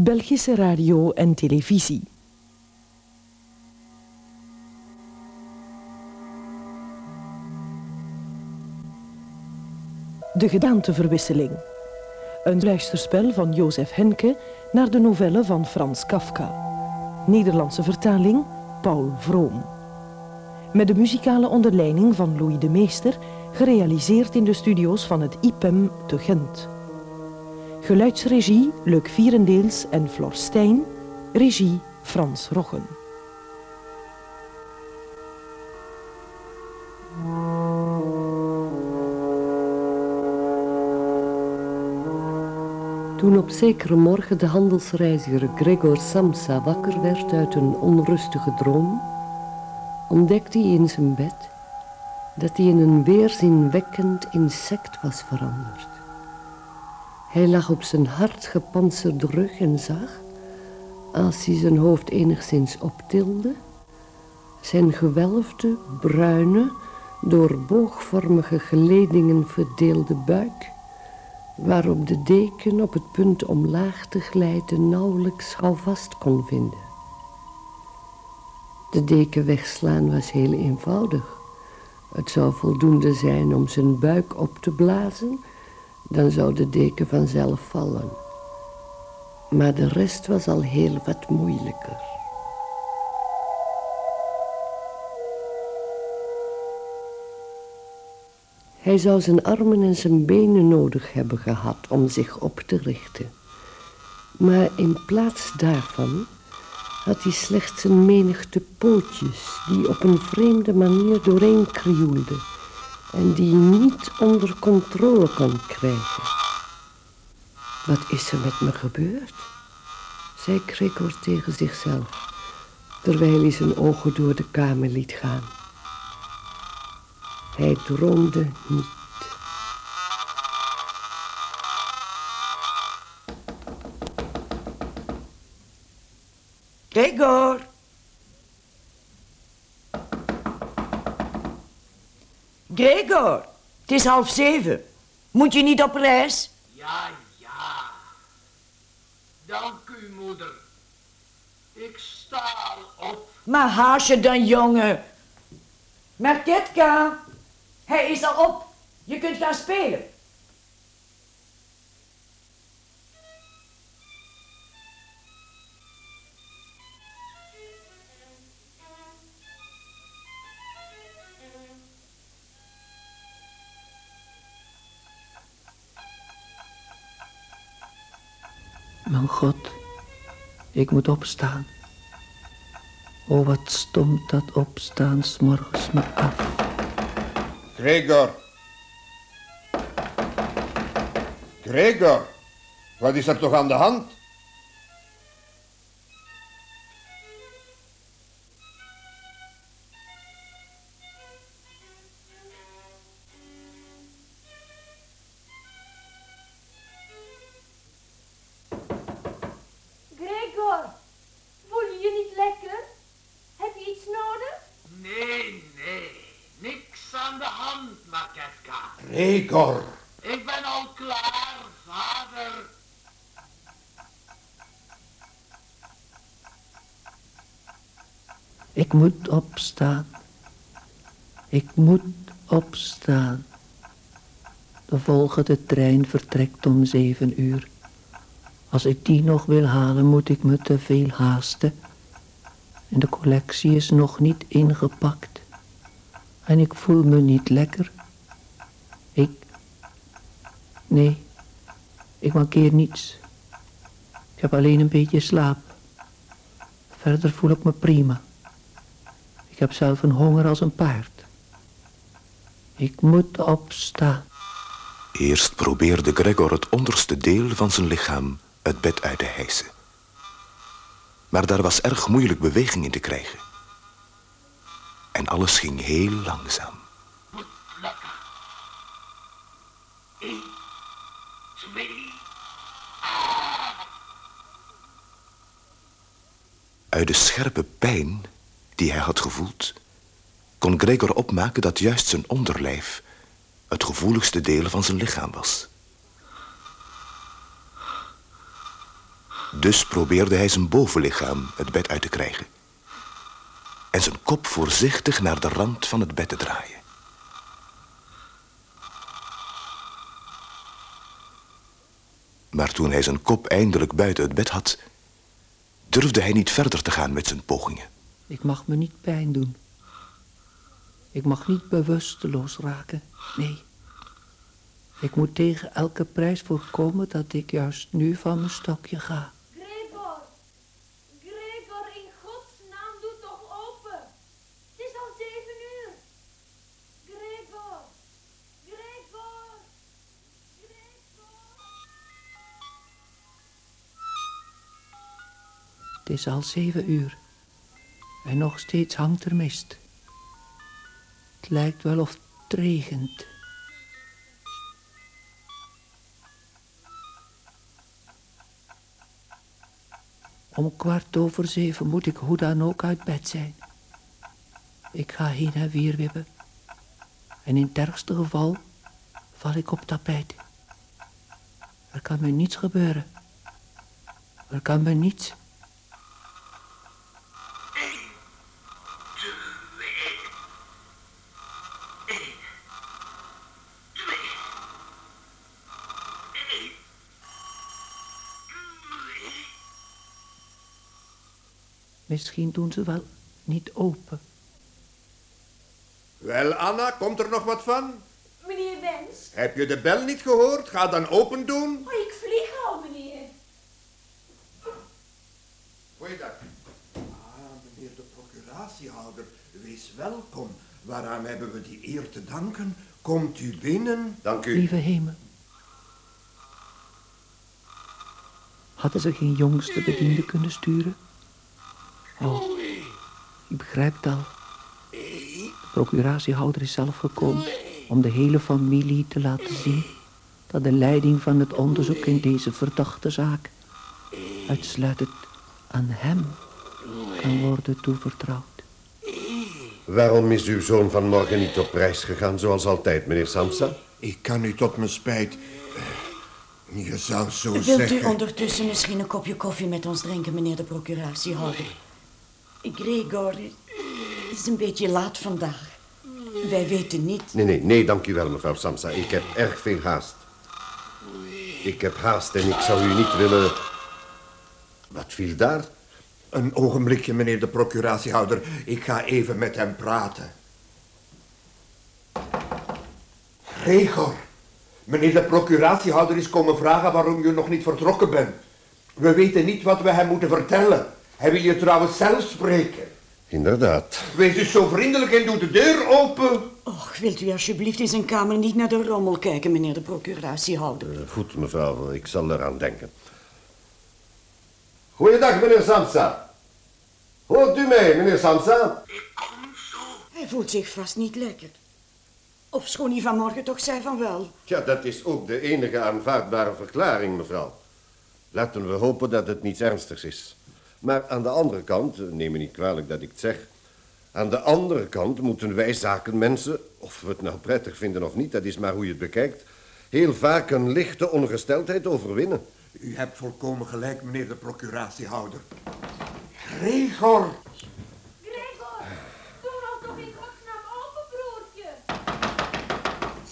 Belgische radio en televisie. De gedaanteverwisseling. Een luisterspel van Jozef Henke naar de novelle van Frans Kafka. Nederlandse vertaling Paul Vroom. Met de muzikale onderleiding van Louis de Meester, gerealiseerd in de studio's van het IPEM te Gent. Geluidsregie Luc Vierendeels en Flor Stijn. Regie Frans Roggen. Toen op zekere morgen de handelsreiziger Gregor Samsa wakker werd uit een onrustige droom, ontdekte hij in zijn bed dat hij in een weerzinwekkend insect was veranderd. Hij lag op zijn hard gepantserde rug en zag, als hij zijn hoofd enigszins optilde, zijn gewelfde, bruine, door boogvormige geledingen verdeelde buik, waarop de deken op het punt omlaag te glijden nauwelijks houvast kon vinden. De deken wegslaan was heel eenvoudig. Het zou voldoende zijn om zijn buik op te blazen dan zou de deken vanzelf vallen. Maar de rest was al heel wat moeilijker. Hij zou zijn armen en zijn benen nodig hebben gehad om zich op te richten. Maar in plaats daarvan had hij slechts een menigte pootjes die op een vreemde manier doorheen krioelden en die niet onder controle kon krijgen. Wat is er met me gebeurd? zei Gregor tegen zichzelf, terwijl hij zijn ogen door de kamer liet gaan. Hij droomde niet. Het is half zeven. Moet je niet op reis? Ja, ja. Dank u, moeder. Ik sta al op. Maar haasje dan, jongen. Marketka, hij is al op. Je kunt gaan spelen. Ik moet opstaan. O, wat stomt dat opstaan s'morgens me af. Gregor. Gregor, wat is er toch aan de hand? De volgende trein vertrekt om zeven uur. Als ik die nog wil halen, moet ik me te veel haasten. En de collectie is nog niet ingepakt. En ik voel me niet lekker. Ik... Nee, ik mankeer niets. Ik heb alleen een beetje slaap. Verder voel ik me prima. Ik heb zelf een honger als een paard. Ik moet opstaan. Eerst probeerde Gregor het onderste deel van zijn lichaam het bed uit te hijsen. Maar daar was erg moeilijk beweging in te krijgen. En alles ging heel langzaam. Uit de scherpe pijn die hij had gevoeld, kon Gregor opmaken dat juist zijn onderlijf het gevoeligste deel van zijn lichaam was. Dus probeerde hij zijn bovenlichaam het bed uit te krijgen. En zijn kop voorzichtig naar de rand van het bed te draaien. Maar toen hij zijn kop eindelijk buiten het bed had, durfde hij niet verder te gaan met zijn pogingen. Ik mag me niet pijn doen. Ik mag niet bewusteloos raken. Nee. Ik moet tegen elke prijs voorkomen dat ik juist nu van mijn stokje ga. Gregor! Gregor, in godsnaam, doe toch open! Het is al zeven uur! Gregor! Gregor! Gregor! Het is al zeven uur. En nog steeds hangt er mist. Lijkt wel of het regent. Om kwart over zeven moet ik hoe dan ook uit bed zijn. Ik ga heen en weer wippen. En in het ergste geval val ik op tapijt. Er kan me niets gebeuren. Er kan me niets. Misschien doen ze wel niet open. Wel, Anna, komt er nog wat van? Meneer Wens? Heb je de bel niet gehoord? Ga dan open doen. Oh, ik vlieg al, meneer. Goeiedag. Ah, meneer de procuratiehouder, wees welkom. Waaraan hebben we die eer te danken? Komt u binnen? Dank u. Lieve hemel. Hadden ze geen jongste bediende kunnen sturen? Oh, ik begrijp het al. De procuratiehouder is zelf gekomen om de hele familie te laten zien dat de leiding van het onderzoek in deze verdachte zaak uitsluitend aan hem kan worden toevertrouwd. Waarom is uw zoon vanmorgen niet op reis gegaan zoals altijd, meneer Samsa? Ik kan u tot mijn spijt... eh, Je zou zo Wilt zeggen... u ondertussen misschien een kopje koffie met ons drinken, meneer de procuratiehouder? Gregor is een beetje laat vandaag. Wij weten niet. Nee, nee, nee, dank u wel, mevrouw Samsa. Ik heb erg veel haast. Ik heb haast en ik zou u niet willen... Wat viel daar? Een ogenblikje, meneer de procuratiehouder. Ik ga even met hem praten. Gregor, meneer de procuratiehouder is komen vragen waarom je nog niet vertrokken bent. We weten niet wat we hem moeten vertellen. Hij wil je trouwens zelf spreken. Inderdaad. Wees dus zo vriendelijk en doe de deur open. Och, wilt u alsjeblieft in zijn kamer niet naar de rommel kijken, meneer de procuratiehouder? Eh, Goed, mevrouw, ik zal eraan denken. Goeiedag, meneer Samsa. Hoort u mij, meneer Samsa? Hij voelt zich vast niet lekker. Of schoon hij vanmorgen toch zei van wel. Ja, dat is ook de enige aanvaardbare verklaring, mevrouw. Laten we hopen dat het niets ernstigs is. Maar aan de andere kant, eh, neem me niet kwalijk dat ik het zeg... aan de andere kant moeten wij zakenmensen, of we het nou prettig vinden of niet... dat is maar hoe je het bekijkt... heel vaak een lichte ongesteldheid overwinnen. U hebt volkomen gelijk, meneer de procuratiehouder. Gregor, Gregor, doe nou toch in godsnaam open, broertje.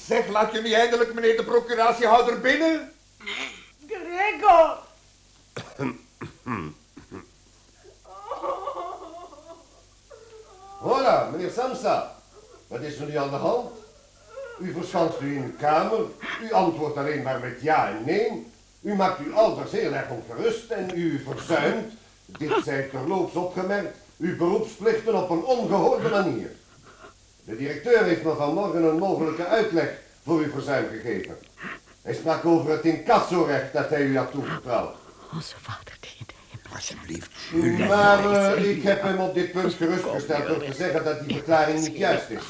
zeg, laat je niet eindelijk meneer de procuratiehouder binnen? Gregor! Hola, meneer Samsa. Wat is er nu aan de hand? U verschanst u in uw kamer. U antwoordt alleen maar met ja en nee. U maakt uw ouders heel erg ongerust en u verzuimt, dit zij terloops opgemerkt, uw beroepsplichten op een ongehoorde manier. De directeur heeft me vanmorgen een mogelijke uitleg voor uw verzuim gegeven. Hij sprak over het incassorecht dat hij u had toevertrouwd. Onze vader die Alsjeblieft. Maar eh, ik heb hem op dit punt gerustgesteld door te zeggen dat die verklaring niet juist is.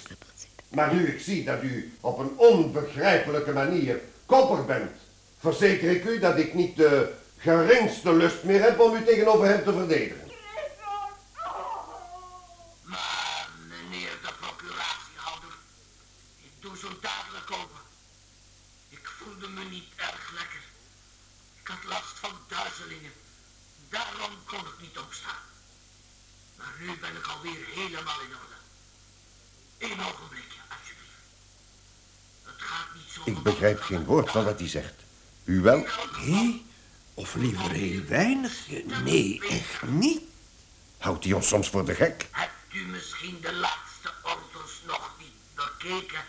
Maar nu ik zie dat u op een onbegrijpelijke manier koppig bent, verzeker ik u dat ik niet de geringste lust meer heb om u tegenover hem te verdedigen. Maar, meneer de procuratiehouder, ik doe zo dadelijk open. Ik voelde me niet erg lekker. Ik had last van duizelingen. opstaan. Maar nu ben ik alweer helemaal in orde. Eén ogenblikje, alsjeblieft. Het gaat niet zo... Ik begrijp geen woord van wat hij zegt. U wel? Nee, of liever heel weinig. Nee, echt niet. Houdt hij ons soms voor de gek? Hebt u misschien de laatste orders nog niet bekeken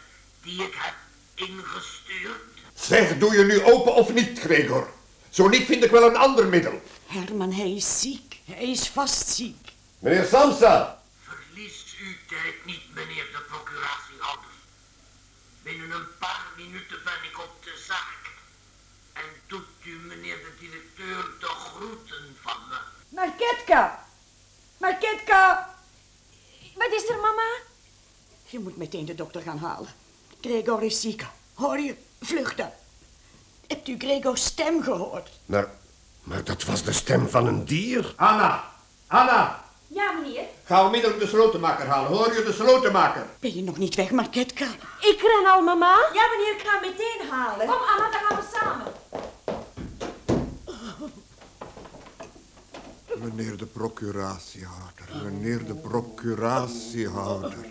die ik heb ingestuurd? Zeg, doe je nu open of niet, Gregor? Zo niet vind ik wel een ander middel. Herman, hij is ziek. Hij is vast ziek. Meneer Samsa! Verlies uw tijd niet, meneer de procuratiehouder. Binnen een paar minuten ben ik op de zaak. En doet u, meneer de directeur, de groeten van me. Marketka! Marketka! Wat is er, mama? Je moet meteen de dokter gaan halen. Gregor is ziek. Hoor je? Vluchten. Hebt u Gregor's stem gehoord? Maar, maar dat was de stem van een dier. Anna, Anna, Ja, meneer. ga onmiddellijk de slotenmaker halen. Hoor je de slotenmaker? Ben je nog niet weg, Marketka? Ik ren al, mama. Ja, meneer, ik ga hem meteen halen. Kom, Anna, dan gaan we samen. Meneer de procuratiehouder, meneer de procuratiehouder.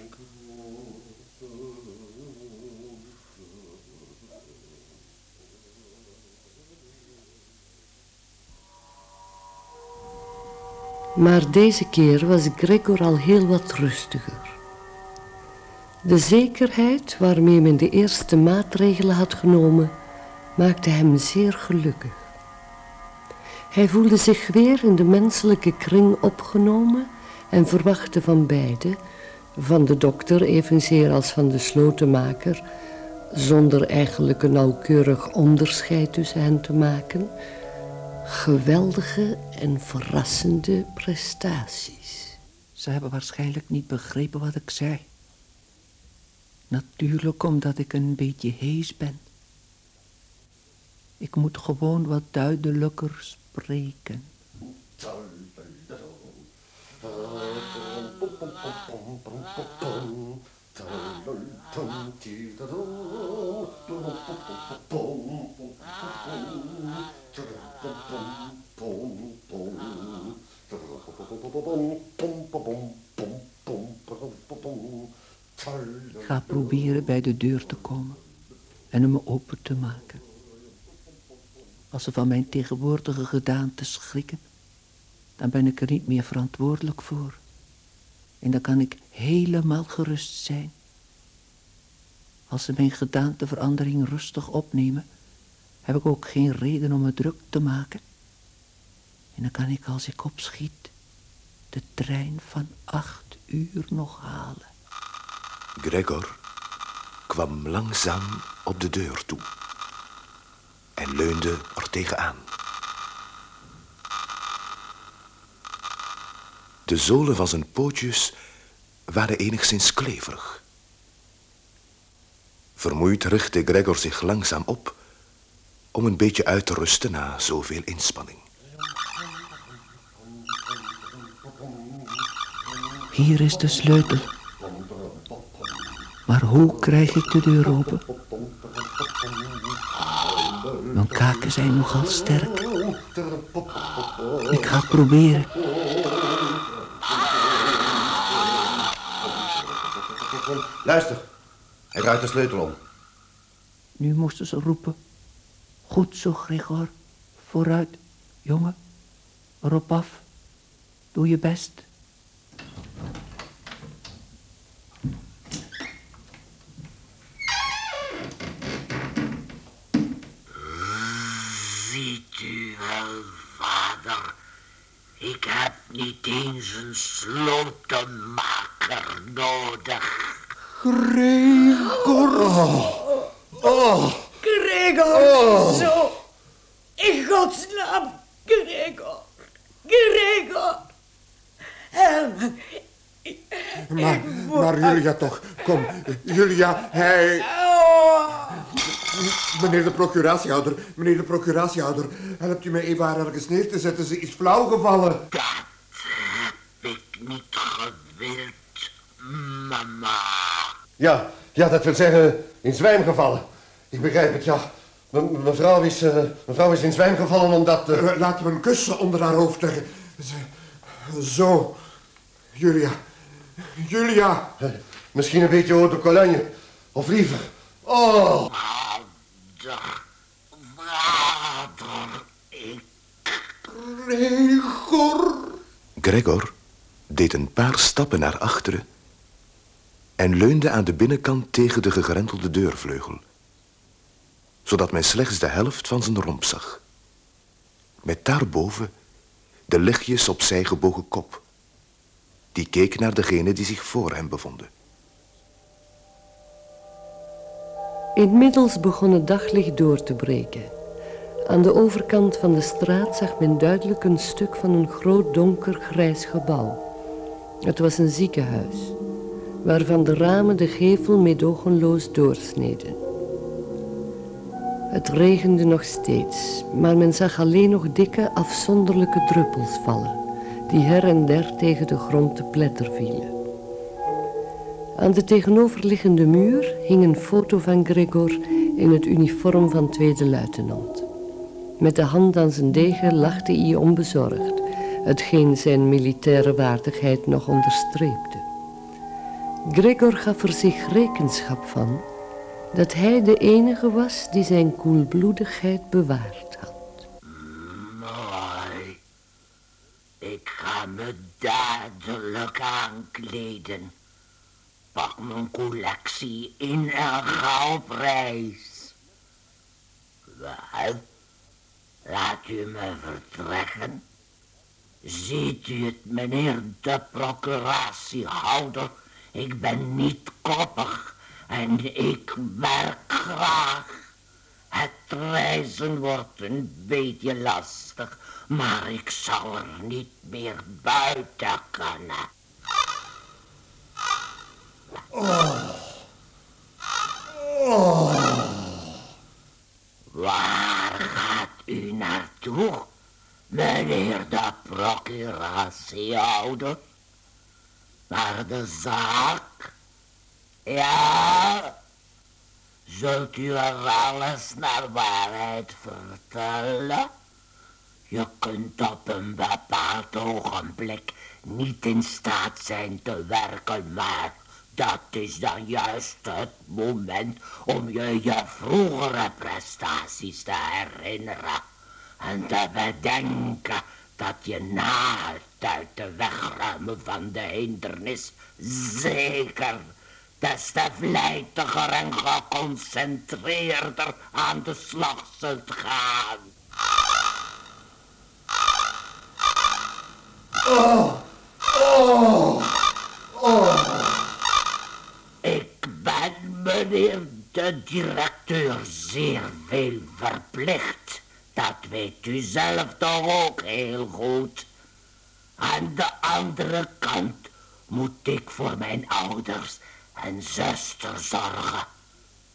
Maar deze keer was Gregor al heel wat rustiger. De zekerheid waarmee men de eerste maatregelen had genomen, maakte hem zeer gelukkig. Hij voelde zich weer in de menselijke kring opgenomen en verwachtte van beide, van de dokter evenzeer als van de slotenmaker, zonder eigenlijk een nauwkeurig onderscheid tussen hen te maken, geweldige en verrassende prestaties. Ze hebben waarschijnlijk niet begrepen wat ik zei. Natuurlijk omdat ik een beetje hees ben. Ik moet gewoon wat duidelijker spreken. Ga proberen bij de deur te komen en hem open te maken. Als ze van mijn tegenwoordige gedaante schrikken, dan ben ik er niet meer verantwoordelijk voor. En dan kan ik helemaal gerust zijn. Als ze mijn gedaanteverandering rustig opnemen, heb ik ook geen reden om me druk te maken. En dan kan ik als ik opschiet de trein van acht uur nog halen. Gregor kwam langzaam op de deur toe en leunde er tegenaan. De zolen van zijn pootjes waren enigszins kleverig. Vermoeid richtte Gregor zich langzaam op om een beetje uit te rusten na zoveel inspanning. Hier is de sleutel. Maar hoe krijg ik de deur open? Mijn kaken zijn nogal sterk. Ik ga het proberen. Luister, hij draait de sleutel om. Nu moesten ze roepen. Goed zo, Gregor. Vooruit, jongen. Erop af. Doe je best. Ziet u wel, vader, ik heb niet eens een slotenmaker nodig. Gregor. Oh. Gregor, zo. In godsnaam, Gregor. Gregor. Herman, Maar, maar Julia toch, kom. Julia, hij... Meneer de procuratiehouder, meneer de procuratiehouder, helpt u mij even haar ergens neer te zetten. Ze is flauw gevallen. Dat heb ik niet gewild, mama. Ja, ja, dat wil zeggen in zwijm gevallen. Ik begrijp het, ja. Me- mevrouw, is, eh, mevrouw is in zwijm gevallen omdat... eh, Eh, Laten we een kussen onder haar hoofd leggen. Zo. Julia. Julia. Misschien een beetje eau de cologne. Of liever. Oh. Vader. Vader. Ik... Gregor. Gregor deed een paar stappen naar achteren en leunde aan de binnenkant tegen de gegrendelde deurvleugel, zodat men slechts de helft van zijn romp zag. Met daarboven de lichtjes opzij gebogen kop. Die keek naar degene die zich voor hem bevonden. Inmiddels begon het daglicht door te breken. Aan de overkant van de straat zag men duidelijk een stuk van een groot donker grijs gebouw. Het was een ziekenhuis, waarvan de ramen de gevel meedogenloos doorsneden. Het regende nog steeds, maar men zag alleen nog dikke afzonderlijke druppels vallen, die her en der tegen de grond te pletter vielen. Aan de tegenoverliggende muur hing een foto van Gregor in het uniform van tweede luitenant. Met de hand aan zijn degen lachte hij onbezorgd, hetgeen zijn militaire waardigheid nog onderstreepte. Gregor gaf er zich rekenschap van dat hij de enige was die zijn koelbloedigheid bewaard had. Mooi. Ik ga me dadelijk aankleden. Pak mijn collectie in en ga op reis. Wel, laat u me vertrekken. Ziet u het, meneer de procuratiehouder? Ik ben niet koppig en ik werk graag. Het reizen wordt een beetje lastig, maar ik zal er niet meer buiten kunnen. Oh. Waar gaat u naartoe, meneer de procuratiehouder? Naar de zaak? Ja? Zult u er alles naar waarheid vertellen? Je kunt op een bepaald ogenblik niet in staat zijn te werken, maar dat is dan juist het moment om je je vroegere prestaties te herinneren. En te bedenken dat je na het uit de wegruimen van de hindernis zeker des te vlijtiger en geconcentreerder aan de slag zult gaan. Oh, oh, oh. Ik ben meneer de directeur zeer veel verplicht. Dat weet u zelf toch ook heel goed. Aan de andere kant moet ik voor mijn ouders en zuster zorgen.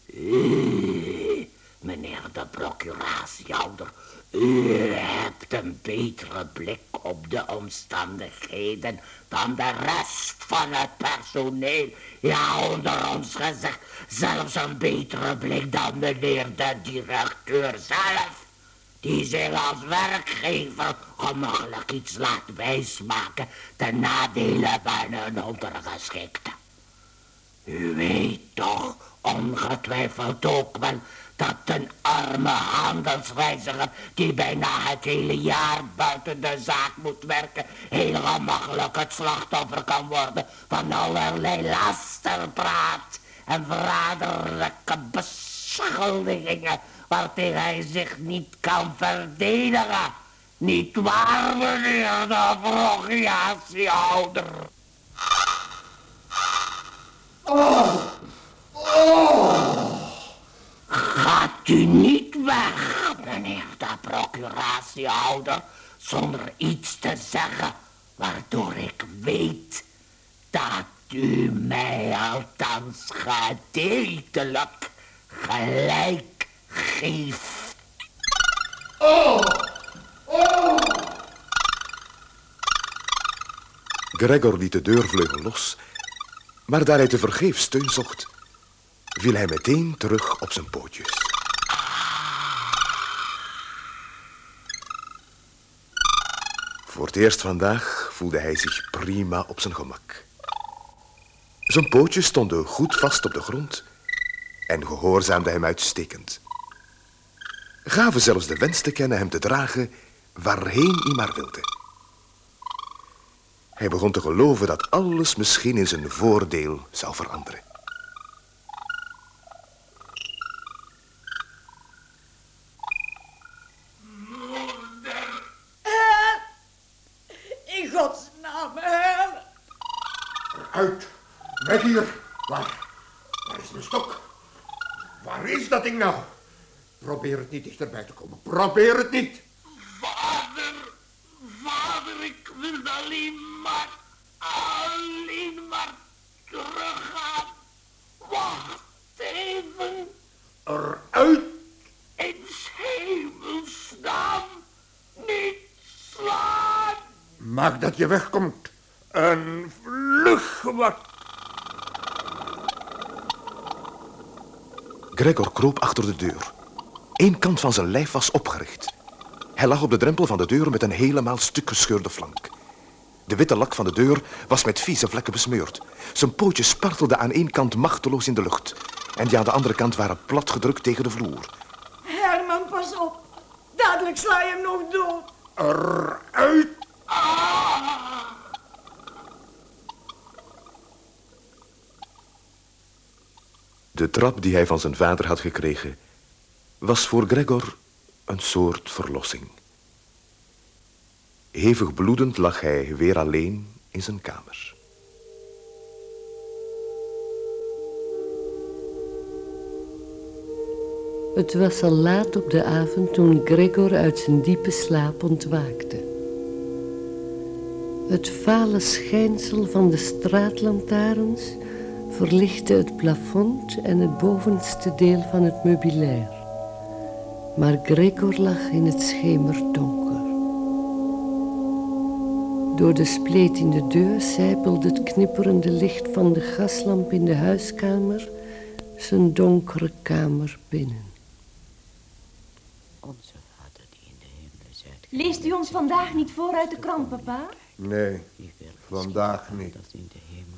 U, meneer de procuratiehouder, u hebt een betere blik op de omstandigheden dan de rest van het personeel. Ja, onder ons gezegd, zelfs een betere blik dan meneer de directeur zelf. Die zich als werkgever gemakkelijk iets laat wijsmaken ten nadele van een ondergeschikte. U weet toch ongetwijfeld ook wel dat een arme handelsreiziger die bijna het hele jaar buiten de zaak moet werken, heel gemakkelijk het slachtoffer kan worden van allerlei lasterpraat en verraderlijke beschuldigingen waartegen hij zich niet kan verdedigen. Niet waar, meneer de procreatiehouder? Oh, oh. Gaat u niet weg, meneer de procuratiehouder, zonder iets te zeggen, waardoor ik weet dat u mij althans gedeeltelijk gelijk Oh, oh. Gregor liet de deurvleugel los, maar daar hij te vergeefs steun zocht, viel hij meteen terug op zijn pootjes. Voor het eerst vandaag voelde hij zich prima op zijn gemak. Zijn pootjes stonden goed vast op de grond en gehoorzaamde hem uitstekend. Gaven zelfs de wens te kennen hem te dragen waarheen hij maar wilde. Hij begon te geloven dat alles misschien in zijn voordeel zou veranderen. In godsnaam, help. Uit. Weg hier. Waar? Waar is mijn stok? Waar is dat ding nou? Probeer het niet dichterbij te komen. Probeer het niet. Vader, vader, ik wil alleen maar, alleen maar teruggaan. Wacht even, Eruit. in hemelsnaam, niet slaan. Maak dat je wegkomt. Een vlug wat. Gregor kroop achter de deur. Eén kant van zijn lijf was opgericht. Hij lag op de drempel van de deur met een helemaal stuk gescheurde flank. De witte lak van de deur was met vieze vlekken besmeurd. Zijn pootjes spartelden aan één kant machteloos in de lucht. En die aan de andere kant waren platgedrukt tegen de vloer. Herman, pas op. Dadelijk sla je hem nog dood. Eruit. De trap die hij van zijn vader had gekregen, was voor Gregor een soort verlossing. Hevig bloedend lag hij weer alleen in zijn kamer. Het was al laat op de avond toen Gregor uit zijn diepe slaap ontwaakte. Het vale schijnsel van de straatlantaarns verlichtte het plafond en het bovenste deel van het meubilair. Maar Gregor lag in het schemerdonker. Door de spleet in de deur zijpelde het knipperende licht van de gaslamp in de huiskamer zijn donkere kamer binnen. Onze vader die in de hemel is uitgegaan. Leest u ons vandaag niet voor uit de krant, papa? Nee, vandaag niet.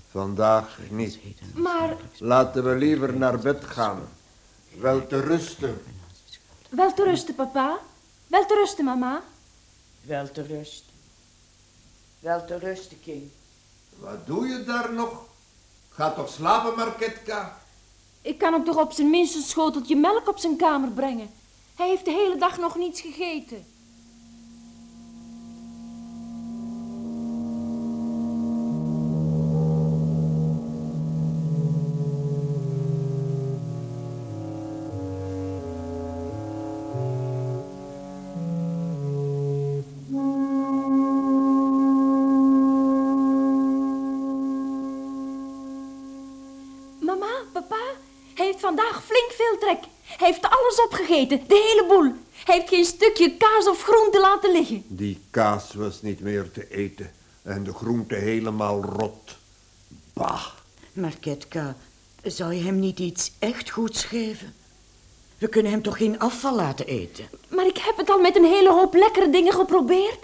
Vandaag niet. Maar Laten we liever naar bed gaan. Wel te rusten. Wel te rusten, papa. Wel te rusten, mama. Wel te rusten. Wel te rusten, kind. Wat doe je daar nog? Ga toch slapen, Marketka? Ik kan hem toch op zijn minst een schoteltje melk op zijn kamer brengen. Hij heeft de hele dag nog niets gegeten. De hele boel. Hij heeft geen stukje kaas of groente laten liggen. Die kaas was niet meer te eten en de groente helemaal rot. Bah. Maar Ketka, zou je hem niet iets echt goeds geven? We kunnen hem toch geen afval laten eten? Maar ik heb het al met een hele hoop lekkere dingen geprobeerd.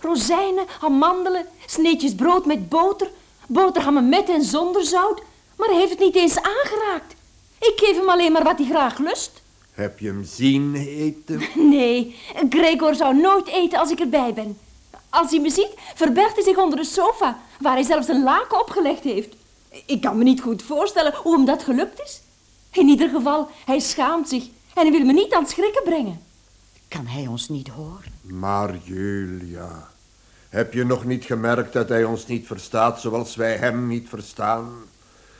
Rozijnen, amandelen, sneetjes brood met boter, boterhammen met en zonder zout. Maar hij heeft het niet eens aangeraakt. Ik geef hem alleen maar wat hij graag lust. Heb je hem zien eten? Nee, Gregor zou nooit eten als ik erbij ben. Als hij me ziet, verbergt hij zich onder de sofa, waar hij zelfs een laken opgelegd heeft. Ik kan me niet goed voorstellen hoe hem dat gelukt is. In ieder geval, hij schaamt zich en hij wil me niet aan het schrikken brengen. Kan hij ons niet horen? Maar Julia, heb je nog niet gemerkt dat hij ons niet verstaat zoals wij hem niet verstaan?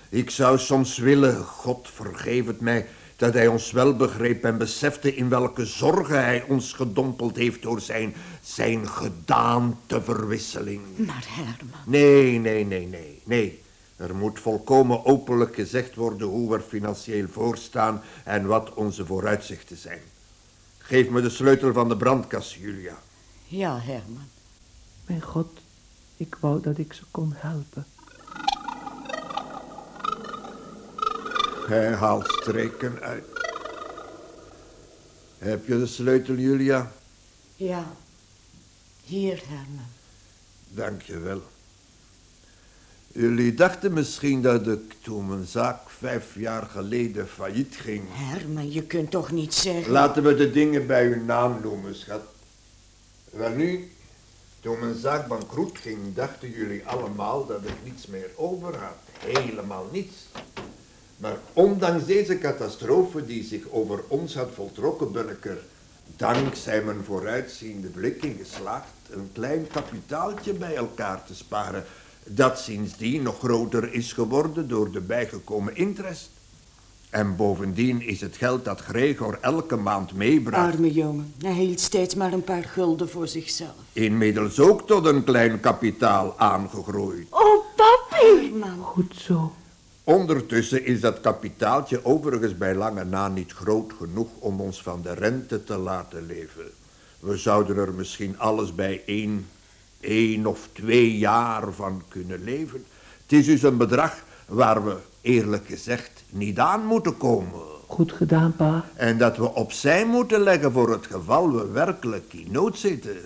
Ik zou soms willen, God vergeef het mij, dat hij ons wel begreep en besefte in welke zorgen hij ons gedompeld heeft door zijn, zijn gedaanteverwisseling. Maar Herman, Nee, nee, nee, nee, nee. Er moet volkomen openlijk gezegd worden hoe we financieel voor staan en wat onze vooruitzichten zijn. Geef me de sleutel van de brandkast, Julia. ja Herman. Mijn God, ik wou dat ik ze kon helpen. Hij haalt streken uit. Heb je de sleutel, Julia? Ja, hier Herman. Dank je wel. Jullie dachten misschien dat ik toen mijn zaak vijf jaar geleden failliet ging. Herman, je kunt toch niet zeggen... Laten we de dingen bij hun naam noemen, schat. Wel nu, toen mijn zaak bankroet ging, dachten jullie allemaal dat ik niets meer over had. Helemaal niets. Maar ondanks deze catastrofe die zich over ons had voltrokken, ben ik er dankzij mijn vooruitziende blik in geslaagd een klein kapitaaltje bij elkaar te sparen, dat sindsdien nog groter is geworden door de bijgekomen interest. En bovendien is het geld dat Gregor elke maand meebracht Arme jongen, hij hield steeds maar een paar gulden voor zichzelf. inmiddels ook tot een klein kapitaal aangegroeid. Oh, papi! Goed zo. Ondertussen is dat kapitaaltje overigens bij lange na niet groot genoeg om ons van de rente te laten leven. We zouden er misschien alles bij één, één of twee jaar van kunnen leven. Het is dus een bedrag waar we, eerlijk gezegd, niet aan moeten komen. Goed gedaan, pa. En dat we opzij moeten leggen voor het geval we werkelijk in nood zitten.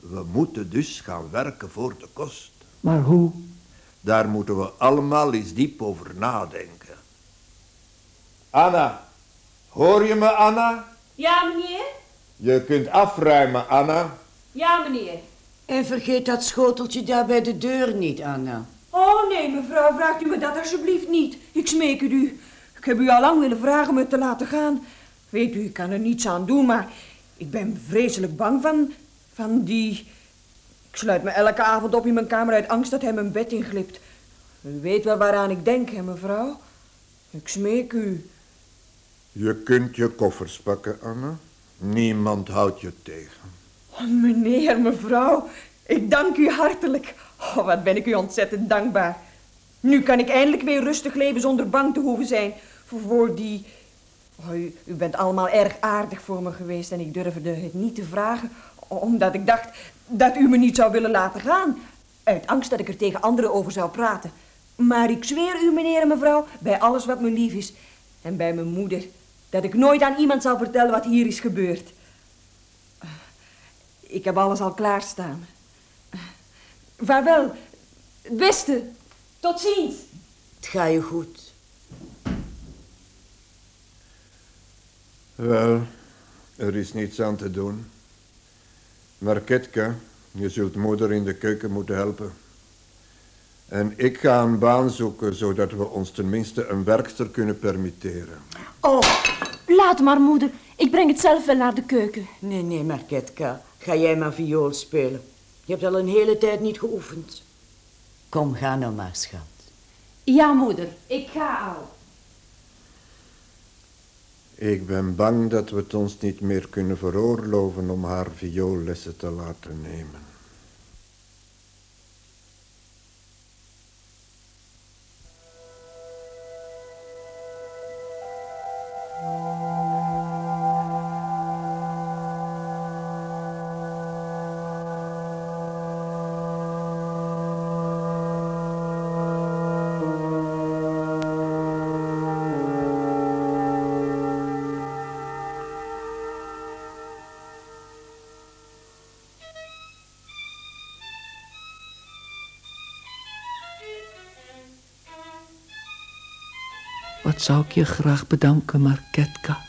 We moeten dus gaan werken voor de kost. Maar hoe? Daar moeten we allemaal eens diep over nadenken. Anna, hoor je me, Anna? Ja, meneer? Je kunt afruimen, Anna. Ja, meneer. en vergeet dat schoteltje daar bij de deur niet, Anna. Oh nee, mevrouw, vraagt u me dat alsjeblieft niet. Ik smeek het u. Ik heb u al lang willen vragen me te laten gaan. Weet u, ik kan er niets aan doen, maar ik ben vreselijk bang van, van die... Ik sluit me elke avond op in mijn kamer uit angst dat hij mijn bed inglipt. U weet wel waaraan ik denk, hè, mevrouw? Ik smeek u. Je kunt je koffers pakken, Anna. Niemand houdt je tegen. Oh, meneer, mevrouw, ik dank u hartelijk. Oh, wat ben ik u ontzettend dankbaar. Nu kan ik eindelijk weer rustig leven zonder bang te hoeven zijn voor, voor die... Oh, u, u bent allemaal erg aardig voor me geweest en ik durfde het niet te vragen, omdat ik dacht dat u me niet zou willen laten gaan. Uit angst dat ik er tegen anderen over zou praten. Maar ik zweer u, meneer en mevrouw, bij alles wat me lief is en bij mijn moeder, dat ik nooit aan iemand zal vertellen wat hier is gebeurd. Ik heb alles al klaarstaan. Vaarwel, het beste. Tot ziens. Het gaat je goed. Wel, er is niets aan te doen. Maar Ketka, je zult moeder in de keuken moeten helpen. En ik ga een baan zoeken, zodat we ons tenminste een werkster kunnen permitteren. Oh, laat maar, moeder. Ik breng het zelf wel naar de keuken. Nee, nee, Marketka, ga jij maar viool spelen. Je hebt al een hele tijd niet geoefend. Kom, ga nou maar, schat. Ja, moeder. Ik ga al. Ik ben bang dat we het ons niet meer kunnen veroorloven om haar vioollessen te laten nemen. Wat zou ik je graag bedanken, Marketka.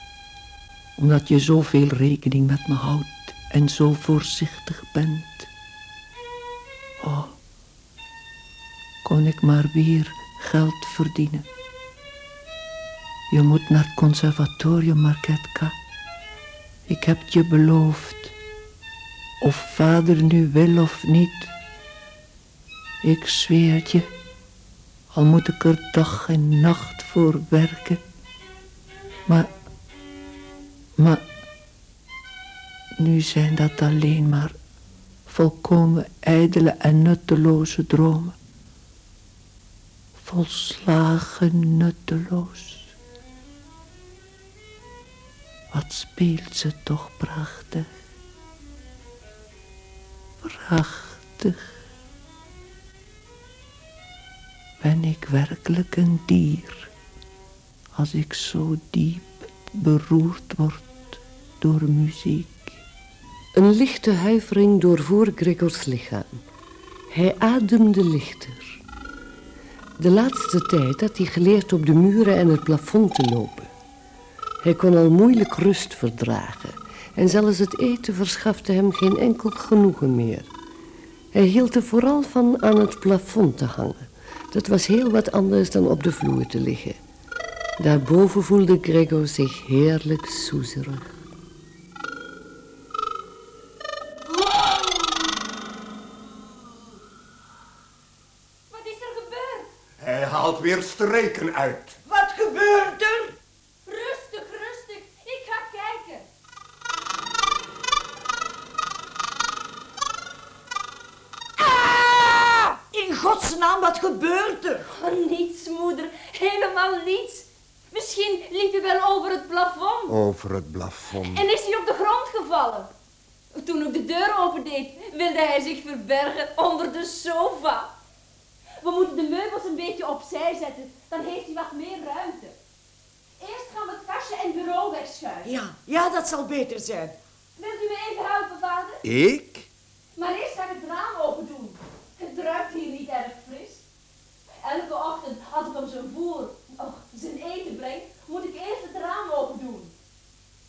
Omdat je zoveel rekening met me houdt en zo voorzichtig bent. Oh, kon ik maar weer geld verdienen. Je moet naar het conservatorium, Marketka. Ik heb je beloofd. Of vader nu wil of niet. Ik zweer het je. Al moet ik er dag en nacht voor werken. Maar, maar, nu zijn dat alleen maar volkomen ijdele en nutteloze dromen. Volslagen nutteloos. Wat speelt ze toch prachtig. Prachtig. Ben ik werkelijk een dier als ik zo diep beroerd word door muziek? Een lichte huivering doorvoer Gregors lichaam. Hij ademde lichter. De laatste tijd had hij geleerd op de muren en het plafond te lopen. Hij kon al moeilijk rust verdragen en zelfs het eten verschafte hem geen enkel genoegen meer. Hij hield er vooral van aan het plafond te hangen. Dat was heel wat anders dan op de vloer te liggen. Daarboven voelde Gregor zich heerlijk soezerig. Wat is er gebeurd? Hij haalt weer streken uit. Wat gebeurt er? Rustig, rustig. Ik ga kijken. Ah! In godsnaam, wat gebeurt er? Oh, niets, moeder. Helemaal niets. Misschien liep hij wel over het plafond. Over het plafond. En is hij op de grond gevallen. Toen ik de deur opendeed, wilde hij zich verbergen onder de sofa. We moeten de meubels een beetje opzij zetten, dan heeft hij wat meer ruimte. Eerst gaan we het kastje en bureau wegschuiven. Ja, ja, dat zal beter zijn. Wilt u me even helpen, vader? Ik? Maar eerst ga ik het raam open doen. Het ruikt hier niet erg fris. Elke ochtend als ik hem zijn voer, zijn eten breng, moet ik eerst het raam open doen.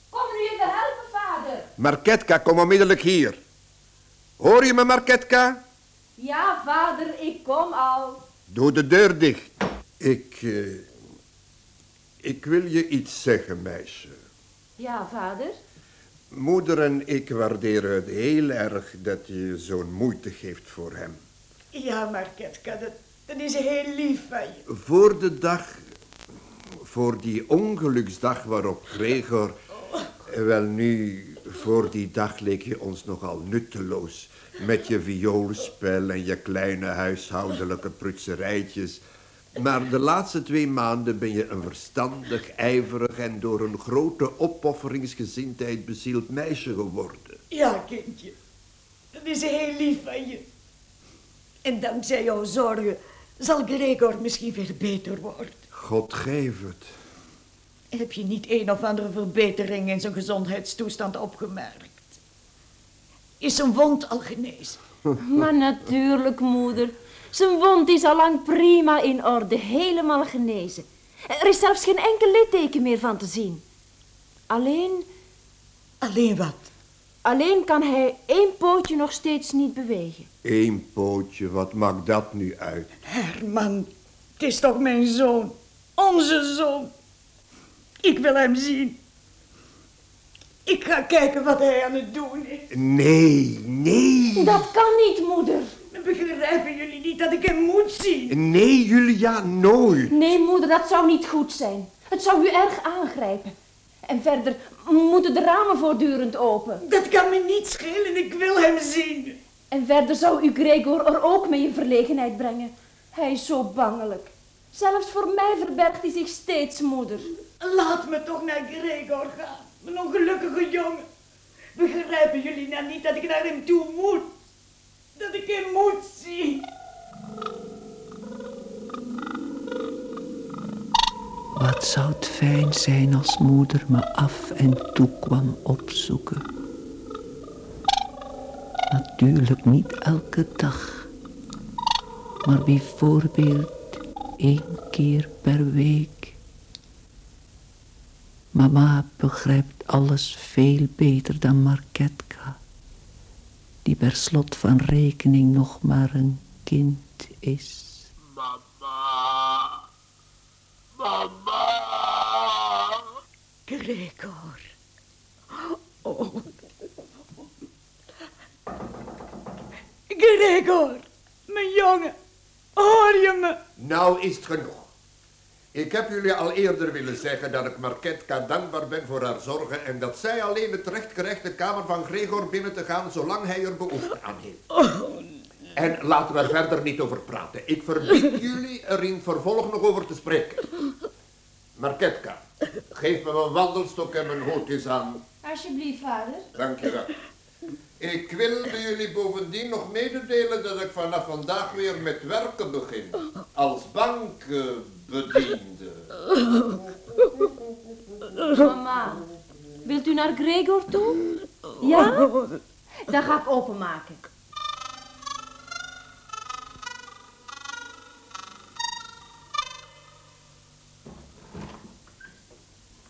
Kom me nu even helpen, vader. Marketka, kom onmiddellijk hier. Hoor je me, Marketka? Ja, vader, ik kom al. Doe de deur dicht. Ik, eh, ik wil je iets zeggen, meisje. Ja, vader. Moeder en ik waarderen het heel erg dat je zo'n moeite geeft voor hem. Ja, Marketka, dat, dat is heel lief van je. Voor de dag, voor die ongeluksdag waarop Gregor, eh, wel nu, voor die dag leek je ons nogal nutteloos. Met je vioolspel en je kleine huishoudelijke prutserijtjes. Maar de laatste twee maanden ben je een verstandig, ijverig en door een grote opofferingsgezindheid bezield meisje geworden. Ja, kindje. Dat is heel lief van je. En dankzij jouw zorgen zal Gregor misschien weer beter worden. God geef het. Heb je niet een of andere verbetering in zijn gezondheidstoestand opgemerkt? Is zijn wond al genezen? Maar natuurlijk, moeder. Zijn wond is al lang prima in orde, helemaal genezen. Er is zelfs geen enkel litteken meer van te zien. Alleen, Alleen wat? alleen kan hij één pootje nog steeds niet bewegen. Eén pootje, wat maakt dat nu uit? Herman, het is toch mijn zoon. Onze zoon. Ik wil hem zien. Ik ga kijken wat hij aan het doen is. Nee, nee. Dat kan niet, moeder. Begrijpen jullie niet dat ik hem moet zien? Nee, Julia, nooit. Nee, moeder, dat zou niet goed zijn. Het zou u erg aangrijpen. En verder moeten de ramen voortdurend open. Dat kan me niet schelen, ik wil hem zien. En verder zou u Gregor er ook mee in verlegenheid brengen. Hij is zo bangelijk. Zelfs voor mij verbergt hij zich steeds, moeder. Laat me toch naar Gregor gaan, mijn ongelukkige jongen. Begrijpen jullie nou niet dat ik naar hem toe moet? Dat ik hem moet zien? Wat zou het fijn zijn als moeder me af en toe kwam opzoeken. Natuurlijk niet elke dag, maar bijvoorbeeld één keer per week. Mama begrijpt alles veel beter dan Marketka, die per slot van rekening nog maar een kind is. Mama. Mama. Gregor. Oh. Gregor, mijn jongen. Hoor je me? Nou is het genoeg. Ik heb jullie al eerder willen zeggen dat ik Marketka dankbaar ben voor haar zorgen en dat zij alleen het recht krijgt de kamer van Gregor binnen te gaan zolang hij er behoefte aan heeft. En laten we er verder niet over praten. Ik verbied jullie er in vervolg nog over te spreken. Marketka, geef me mijn wandelstok en mijn hoedjes aan. Alsjeblieft, vader. Dank je wel. Ik wilde jullie bovendien nog mededelen dat ik vanaf vandaag weer met werken begin. Als bankbediende. Mama, wilt u naar Gregor toe? Ja? Dan ga ik openmaken.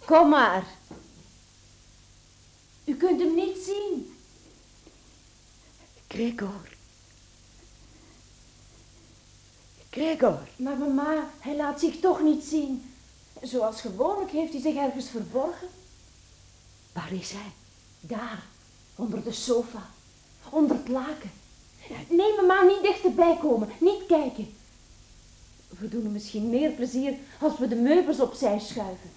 Kom maar. U kunt hem niet zien. Gregor. Gregor. Maar mama, hij laat zich toch niet zien. Zoals gewoonlijk heeft hij zich ergens verborgen. Waar is hij? Daar, onder de sofa. Onder het laken. Nee, mama, niet dichterbij komen. Niet kijken. We doen hem misschien meer plezier als we de meubels opzij schuiven.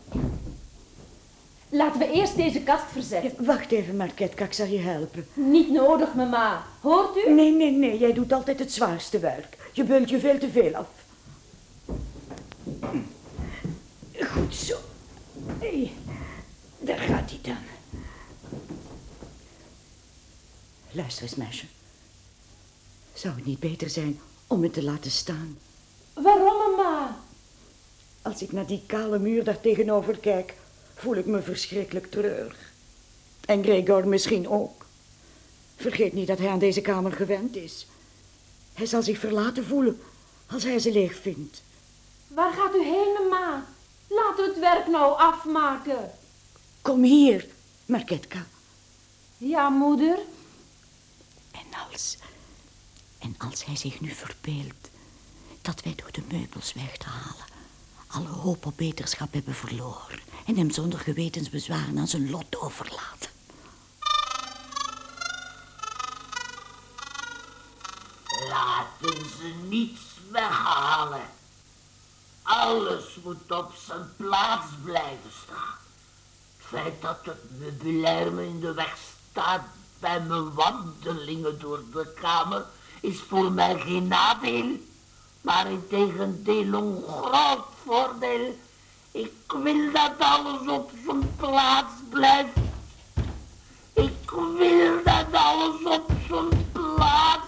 Laten we eerst deze kast verzetten. Wacht even, Marketka, ik zal je helpen. Niet nodig, mama. Hoort u? Nee, nee, nee, jij doet altijd het zwaarste werk. Je beult je veel te veel af. Goed zo. Hey, daar gaat hij dan. Luister eens, meisje. Zou het niet beter zijn om het te laten staan? Waarom, mama? Als ik naar die kale muur daar tegenover kijk, voel ik me verschrikkelijk treurig. En Gregor misschien ook. Vergeet niet dat hij aan deze kamer gewend is. Hij zal zich verlaten voelen als hij ze leeg vindt. Waar gaat u heen, mama? Laten we het werk nou afmaken. Kom hier, Marketka. Ja, moeder? En als... En als hij zich nu verbeeldt dat wij door de meubels weg te halen alle hoop op beterschap hebben verloren en hem zonder gewetensbezwaren aan zijn lot overlaten. Laten ze niets weghalen. Alles moet op zijn plaats blijven staan. Het feit dat het meubilair me in de weg staat bij mijn wandelingen door de kamer is voor mij geen nadeel, maar in tegendeel een groot voordeel. Ik wil dat alles op zijn plaats blijft. Ik wil dat alles op zijn plaats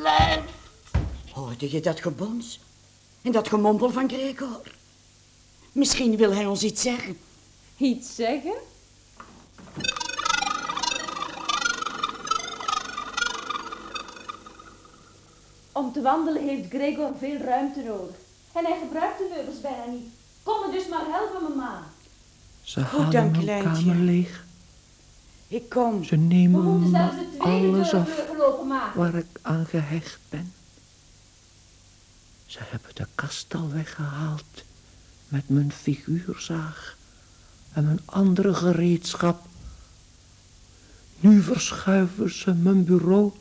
blijft. Hoorde je dat gebons? En dat gemompel van Gregor? Misschien wil hij ons iets zeggen. Iets zeggen? Om te wandelen heeft Gregor veel ruimte nodig. En hij gebruikt de meubels bijna niet. Kom me dus maar helpen, mama. Ze Goed halen dan, mijn kamer leeg. Ik kom. Ze We nemen moeten me zelfs de tweede alles deur af waar ik aan gehecht ben. Ze hebben de kast al weggehaald met mijn figuurzaag en mijn andere gereedschap. Nu verschuiven ze mijn bureau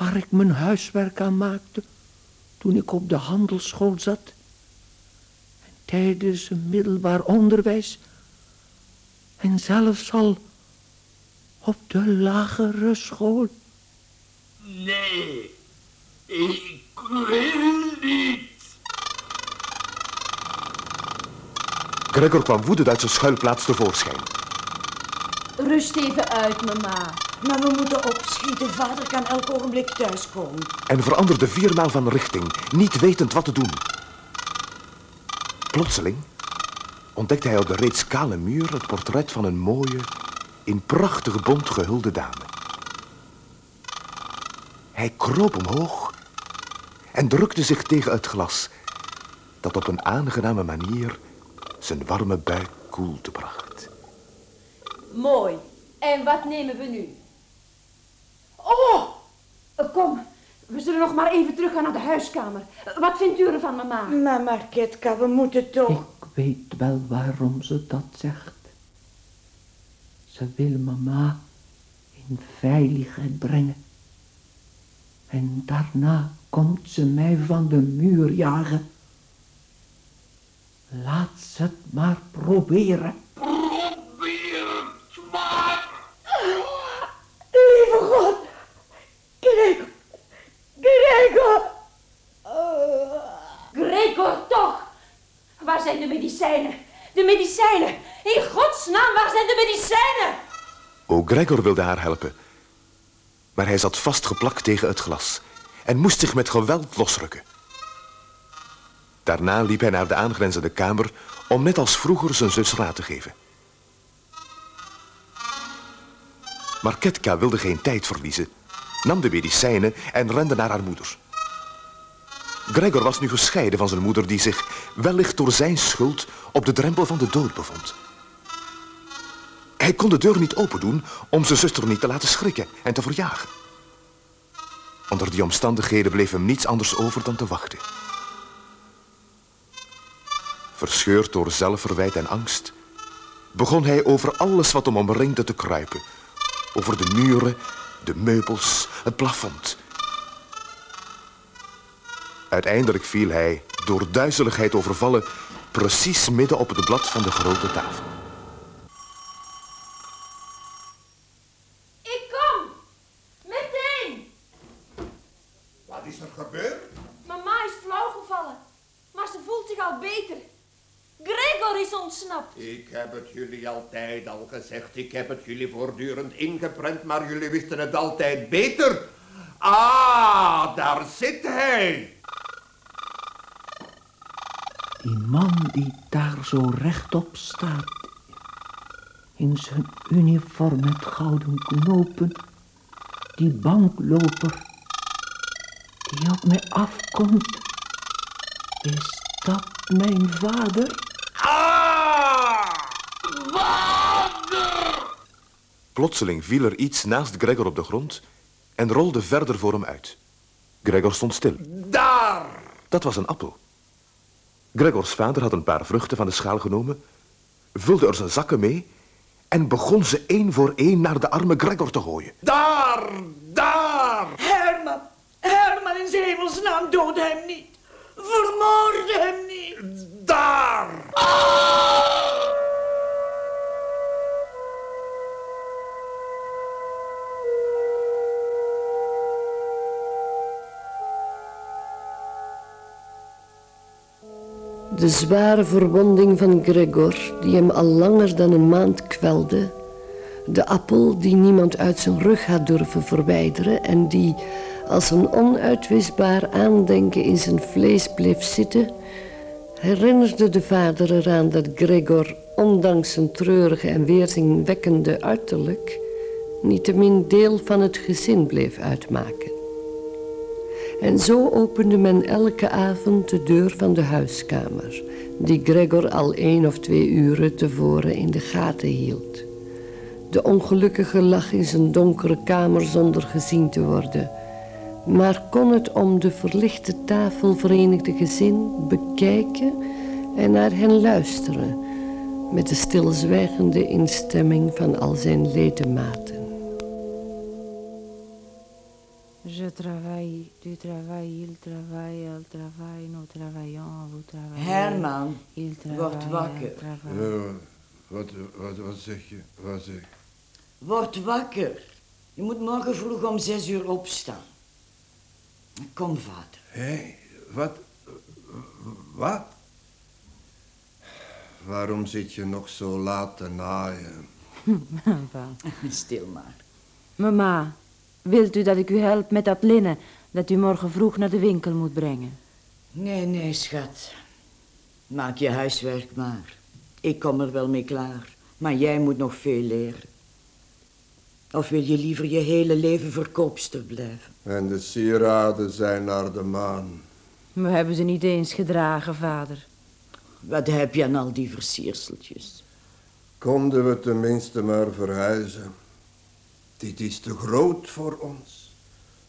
waar ik mijn huiswerk aan maakte toen ik op de handelsschool zat. En tijdens een middelbaar onderwijs en zelfs al op de lagere school. Nee, ik wil niet. Gregor kwam woedend uit zijn schuilplaats tevoorschijn. Rust even uit, mama. Maar we moeten opschieten. Vader kan elk ogenblik thuiskomen. en veranderde viermaal van richting, niet wetend wat te doen. Plotseling ontdekte hij op de reeds kale muur het portret van een mooie, in prachtig bont gehulde dame. Hij kroop omhoog en drukte zich tegen het glas, dat op een aangename manier zijn warme buik koelte bracht. Mooi. En wat nemen we nu? Oh! Kom, we zullen nog maar even teruggaan naar de huiskamer. Wat vindt u ervan, mama? Maar Marketka, we moeten toch... Ik weet wel waarom ze dat zegt. Ze wil mama in veiligheid brengen. En daarna komt ze mij van de muur jagen. Laat ze het maar proberen. Gregor! Gregor, toch! Waar zijn de medicijnen? De medicijnen! In godsnaam, waar zijn de medicijnen? Ook Gregor wilde haar helpen. Maar hij zat vastgeplakt tegen het glas en moest zich met geweld losrukken. Daarna liep hij naar de aangrenzende kamer om net als vroeger zijn zus raad te geven. Maar Ketka wilde geen tijd verliezen, nam de medicijnen en rende naar haar moeder. Gregor was nu gescheiden van zijn moeder die zich, wellicht door zijn schuld, op de drempel van de dood bevond. Hij kon de deur niet opendoen om zijn zuster niet te laten schrikken en te verjagen. Onder die omstandigheden bleef hem niets anders over dan te wachten. Verscheurd door zelfverwijt en angst, begon hij over alles wat hem omringde te kruipen. Over de muren, de meubels, het plafond. Uiteindelijk viel hij, door duizeligheid overvallen, precies midden op het blad van de grote tafel. Ik kom! Meteen! Wat is er gebeurd? Mama is flauwgevallen, maar ze voelt zich al beter. Gregor is ontsnapt. Ik heb het jullie altijd al gezegd. Ik heb het jullie voortdurend ingeprent, maar jullie wisten het altijd beter. Ah, daar zit hij. Die man die daar zo rechtop staat, in zijn uniform met gouden knopen, die bankloper die op mij afkomt, is dat mijn vader? Plotseling viel er iets naast Gregor op de grond en rolde verder voor hem uit. Gregor stond stil. Daar! Dat was een appel. Gregors vader had een paar vruchten van de schaal genomen, vulde er zijn zakken mee en begon ze één voor één naar de arme Gregor te gooien. Daar! Daar! Herman, Herman in zijn hemelsnaam, dood hem niet. Vermoord hem niet. Daar! De zware verwonding van Gregor, die hem al langer dan een maand kwelde. De appel die niemand uit zijn rug had durven verwijderen en die als een onuitwisbaar aandenken in zijn vlees bleef zitten, herinnerde de vader eraan dat Gregor, ondanks zijn treurige en weerzinwekkende uiterlijk, niettemin deel van het gezin bleef uitmaken. En zo opende men elke avond de deur van de huiskamer, die Gregor al één of twee uren tevoren in de gaten hield. De ongelukkige lag in zijn donkere kamer zonder gezien te worden, maar kon het om de verlichte tafel verenigde gezin bekijken en naar hen luisteren, met de stilzwijgende instemming van al zijn ledematen. Je travaille, tu travailles, il travaille, elle travaille, nous travaillons, vous travaillez. Herman, il travaille, word elle wakker. wat, wat, wat zeg je? Wat zeg je? Word wakker. Je moet morgen vroeg om zes uur opstaan. Kom, vader. Hé, wat? Wat? Waarom zit je nog zo laat te naaien? Papa. Stil maar. Mama, wilt u dat ik u help met dat linnen dat u morgen vroeg naar de winkel moet brengen? Nee, nee, schat. Maak je huiswerk maar. Ik kom er wel mee klaar. Maar jij moet nog veel leren. Of wil je liever je hele leven verkoopster blijven? En de sieraden zijn naar de maan. We hebben ze niet eens gedragen, vader. Wat heb je aan al die versierseltjes? Konden we tenminste maar verhuizen. Dit is te groot voor ons.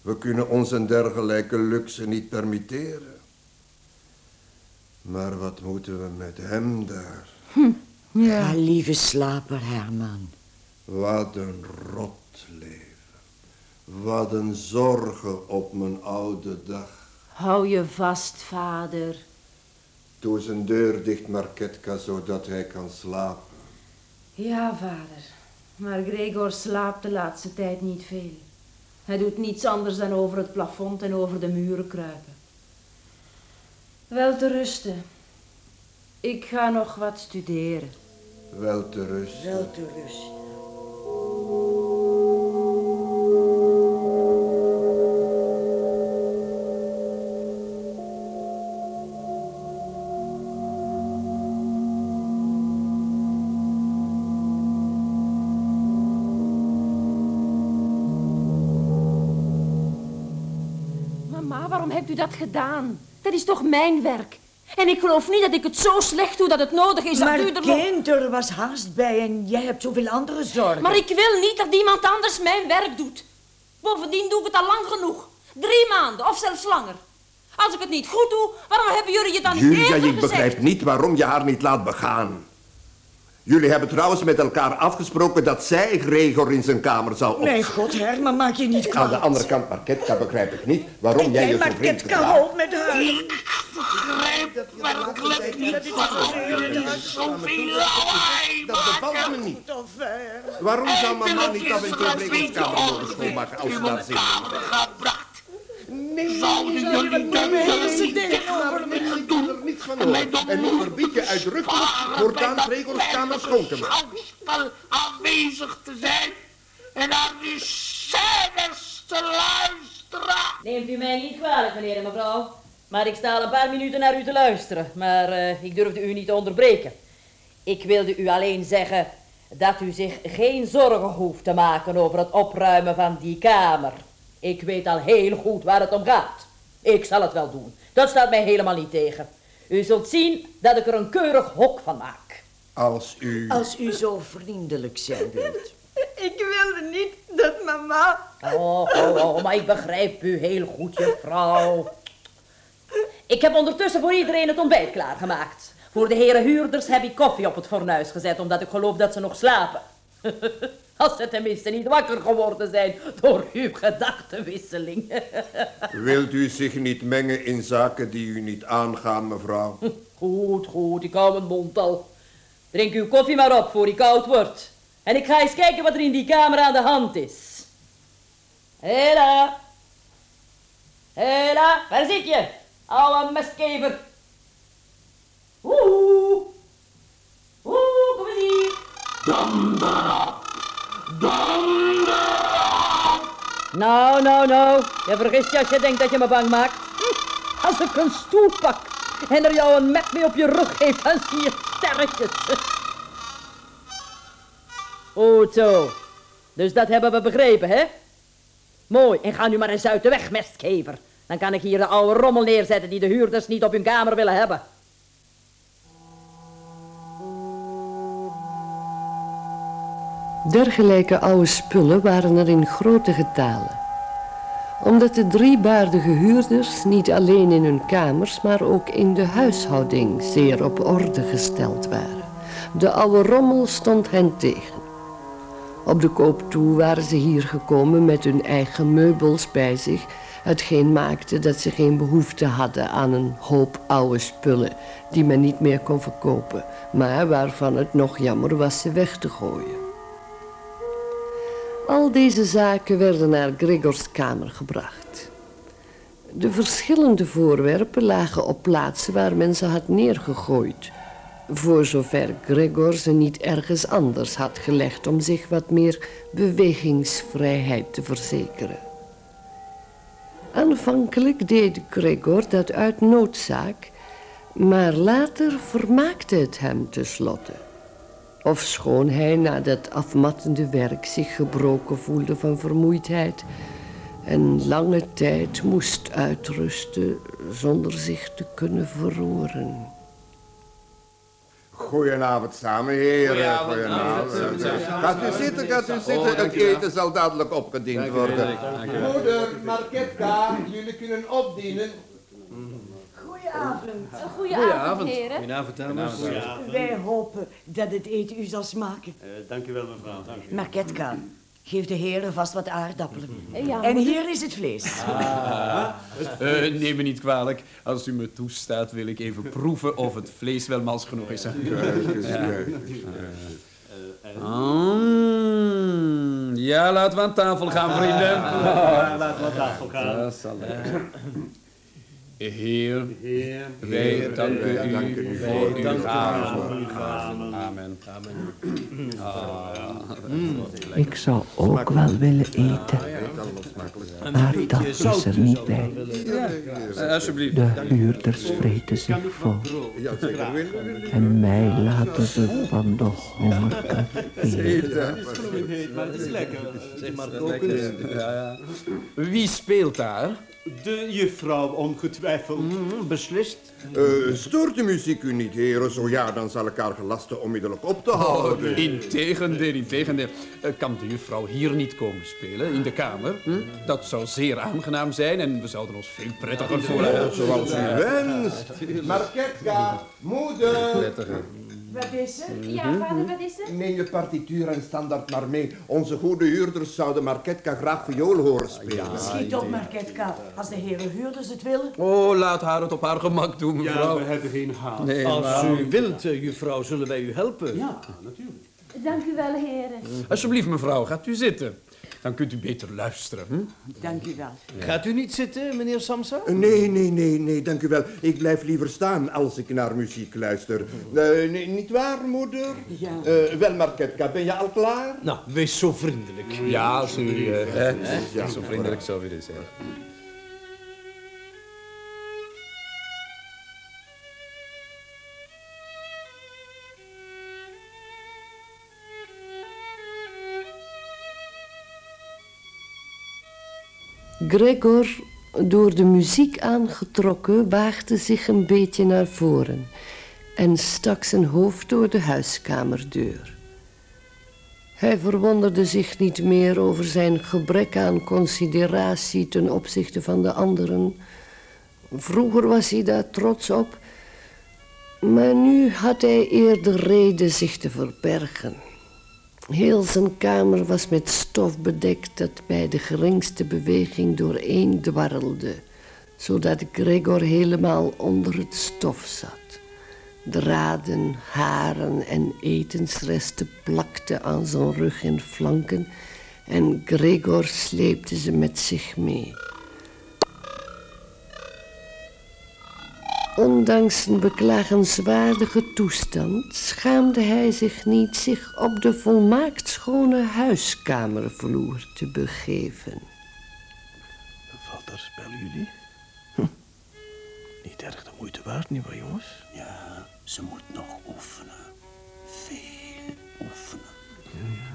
We kunnen ons een dergelijke luxe niet permitteren. Maar wat moeten we met hem daar? Ga lieve slapen, Herman. Wat een rot leven. Wat een zorgen op mijn oude dag. Hou je vast, vader. Doe zijn deur dicht, Marketka, zodat hij kan slapen. Ja, vader. Maar Gregor slaapt de laatste tijd niet veel. Hij doet niets anders dan over het plafond en over de muren kruipen. Wel te rusten. Ik ga nog wat studeren. Wel te rust. Wel te rust. Waarom hebt u dat gedaan? Dat is toch mijn werk? En ik geloof niet dat ik het zo slecht doe dat het nodig is maar dat u er nog... kind, er was haast bij en jij hebt zoveel andere zorgen. Maar ik wil niet dat iemand anders mijn werk doet. Bovendien doe ik het al lang genoeg. Drie maanden of zelfs langer. Als ik het niet goed doe, waarom hebben jullie je dan niet Julia, eerder ik begrijp niet waarom je haar niet laat begaan. Jullie hebben trouwens met elkaar afgesproken dat zij Gregor in zijn kamer zou opsluiten. Nee, god, Herman, maak je niet Aan kwaad. de andere kant, Marketka, begrijp ik niet waarom jij je zo vreemd Ketka, gedraagt. op met haar. Begrijp werkelijk niet waarom je zoveel lawaai Dat bevalt me niet. Waarom zou mama niet af en toe Gregors kamer mogen schoonmaken als ze dat zin heeft? Nee, zouden jullie niks, ik kan er niets van horen. En nu verbied je uitdrukkelijk voortaan Gregors kamer schoon te maken. aanwezig te zijn en naar die scènes te luisteren? Neemt u mij niet kwalijk, meneer en mevrouw. Maar ik sta al een paar minuten naar u te luisteren. Maar eh, ik durfde u niet te onderbreken. Ik wilde u alleen zeggen dat u zich geen zorgen hoeft te maken over het opruimen van die kamer. Ik weet al heel goed waar het om gaat. Ik zal het wel doen. Dat staat mij helemaal niet tegen. U zult zien dat ik er een keurig hok van maak. Als u... Als u zo vriendelijk zijn wilt. Ik wilde niet dat mama... Oh, oh, oh, maar ik begrijp u heel goed, juffrouw. Ik heb ondertussen voor iedereen het ontbijt klaargemaakt. Voor de heren huurders heb ik koffie op het fornuis gezet, omdat ik geloof dat ze nog slapen. Als ze tenminste niet wakker geworden zijn door uw gedachtenwisseling. Wilt u zich niet mengen in zaken die u niet aangaan, mevrouw? Goed, goed, ik hou mijn mond al. Drink uw koffie maar op voor die koud wordt. En ik ga eens kijken wat er in die kamer aan de hand is. Hela! Hela, waar zit je? Oude mestkever. Oeh! Oeh, kom eens hier. Nou, nou, nou. Je vergist je als je denkt dat je me bang maakt. Hm, Als ik een stoel pak en er jou een met mee op je rug geeft, dan zie je sterretjes. Goed zo. Dus dat hebben we begrepen, hè? Mooi. En ga nu maar eens uit de weg, mestkever. Dan kan ik hier de oude rommel neerzetten die de huurders niet op hun kamer willen hebben. Dergelijke oude spullen waren er in grote getalen. Omdat de drie baardige huurders niet alleen in hun kamers, maar ook in de huishouding zeer op orde gesteld waren. De oude rommel stond hen tegen. Op de koop toe waren ze hier gekomen met hun eigen meubels bij zich, hetgeen maakte dat ze geen behoefte hadden aan een hoop oude spullen die men niet meer kon verkopen, maar waarvan het nog jammer was ze weg te gooien. Al deze zaken werden naar Gregors kamer gebracht. De verschillende voorwerpen lagen op plaatsen waar men ze had neergegooid, voor zover Gregor ze niet ergens anders had gelegd om zich wat meer bewegingsvrijheid te verzekeren. Aanvankelijk deed Gregor dat uit noodzaak, maar later vermaakte het hem tenslotte. Ofschoon hij na dat afmattende werk zich gebroken voelde van vermoeidheid en lange tijd moest uitrusten zonder zich te kunnen verroeren. Goedenavond samen, heren. Goedenavond. Gaat u zitten, gaat u zitten. Het eten zal dadelijk opgediend worden. Moeder, Marketka, jullie kunnen opdienen. Goedenavond. Goedenavond, heren. Goedenavond, dames. Wij hopen dat het eten u zal smaken. Eh, dank u wel, mevrouw. Dank u. Marketka, geef de heren vast wat aardappelen. Ja, En hier is het vlees. Eh, neem me niet kwalijk. Als u me toestaat, wil ik even proeven of het vlees wel mals genoeg is. hè? Mm, ja, laten we aan tafel gaan, vrienden. Ja, laten we aan tafel gaan. Dat zal Heer, Heer, wij danken u danken u voor voor uw gaven. Amen. Amen. Ik zou ook wel willen eten, maar dat is er niet bij. De huurders vreten zich vol. En mij laten ze van de honger lekker. Zeg maar, Ja, ja. Wie speelt daar? De juffrouw ongetwijfeld. Mm, beslist. Eh, stoort de muziek u niet, heren? Zo ja, dan zal ik haar gelasten onmiddellijk op te houden. Oh, integendeel, integendeel. Eh, kan de juffrouw hier niet komen spelen, in de kamer? Hm? Dat zou zeer aangenaam zijn en we zouden ons veel prettiger voelen. Oh, zoals u wenst. Marketka, moeder. Prettiger. Wat is er? Mhm. Ja, vader, wat is er? Neem je partituur en standaard maar mee. Onze goede huurders zouden Marketka graag viool horen spelen. Schiet op, Marketka. Als de heren huurders het willen. Oh, laat haar het op haar gemak doen, mevrouw. Ja, we hebben geen haast. Nee, Als nou. u wilt, eh, juffrouw, zullen wij u helpen. Ja, natuurlijk. Dank u wel, heren. Alsjeblieft, mevrouw, gaat u zitten. Dan kunt u beter luisteren. Hm? Dank u wel. Gaat u niet zitten, meneer Samsa? Nee, nee, nee, nee, dank u wel. Ik blijf liever staan als ik naar muziek luister. Eh, nee, niet waar, moeder? Ja. Eh, wel, Marketka, ben je al klaar? Nou, wees zo vriendelijk. Ja, als u eh, hè, zo vriendelijk zou willen zijn. Gregor, door de muziek aangetrokken, waagde zich een beetje naar voren en stak zijn hoofd door de huiskamerdeur. Hij verwonderde zich niet meer over zijn gebrek aan consideratie ten opzichte van de anderen. Vroeger was hij daar trots op, maar nu had hij eerder reden zich te verbergen. Heel zijn kamer was met stof bedekt dat bij de geringste beweging dooreen dwarrelde, zodat Gregor helemaal onder het stof zat. Draden, haren en etensresten plakten aan zijn rug en flanken en Gregor sleepte ze met zich mee. Ondanks zijn beklagenswaardige toestand schaamde hij zich niet zich op de volmaakt schone huiskamervloer te begeven. Valt daar spelen jullie? Hm. Niet erg de moeite waard, nietwaar, jongens? Ja, ze moet nog oefenen. Veel oefenen.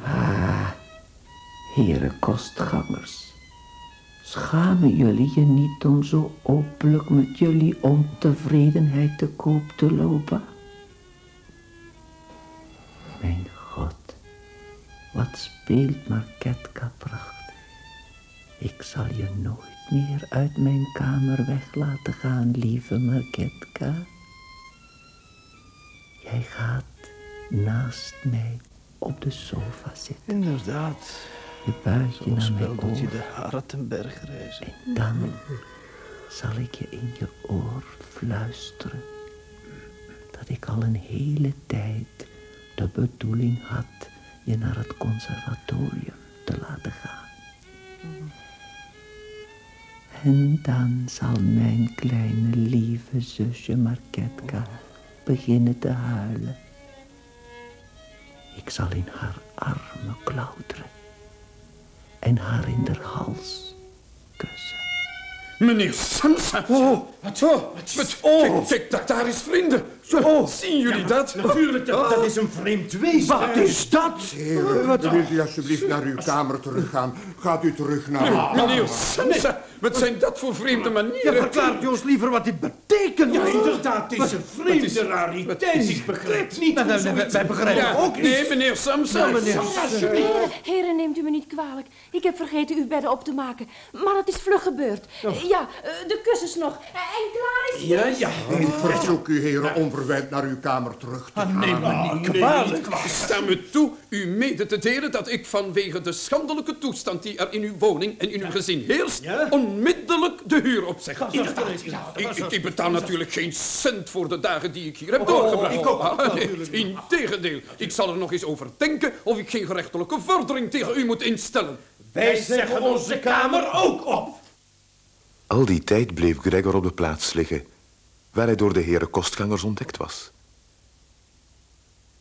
Ah, heren kostgangers. Schamen jullie je niet om zo openlijk met jullie ontevredenheid te koop te lopen? Mijn God, wat speelt Marketka prachtig. Ik zal je nooit meer uit mijn kamer weg laten gaan, lieve Marketka. Jij gaat naast mij op de sofa zitten. Inderdaad. Je buitje Zo naar mijn speelt je oor. de haren ten berg reizen. En dan zal ik je in je oor fluisteren dat ik al een hele tijd de bedoeling had je naar het conservatorium te laten gaan. En dan zal mijn kleine lieve zusje Marketka beginnen te huilen. Ik zal in haar armen klauteren en haar in de hals kussen. Meneer Samsa. Oh, wat? Wat? Kijk, kijk, dat daar is vrienden. Zo, zien jullie dat? Natuurlijk, dat, dat is een vreemd wezen. Wat is dat? Heren, wilt u alsjeblieft naar uw kamer teruggaan? Gaat u terug naar uw. Meneer Samsa, wat zijn dat voor vreemde Ja, manieren? verklaart u ons liever wat dit betekent. Ja, inderdaad, het is een vreemde is- rariteit. Ik begrijp niet Maar wij, begrijpen Ja, ook niet. nee, meneer Samsa. Heren, heren, neemt u me niet kwalijk. Ik heb vergeten uw bedden op te maken. Maar het is vlug gebeurd. Ja, eh, de kussens nog. Eh, En klaar is Ja, ja. Ik verzoek u, heren, onverwijld naar uw kamer terug te gaan. Neem me niet nee, kwalijk. Sta me toe u mede te delen dat ik vanwege de schandelijke toestand die er in uw woning en in uw gezin heerst, Ja? onmiddellijk de huur opzeg. Ik, ik, ik betaal natuurlijk geen cent voor de dagen die ik hier heb Oh, doorgebracht. ik ook, Ah, nee, integendeel, ik zal er nog eens over denken of ik geen gerechtelijke vordering tegen u moet instellen. Wij zeggen onze kamer ook op. Al die tijd bleef Gregor op de plaats liggen waar hij door de heren kostgangers ontdekt was.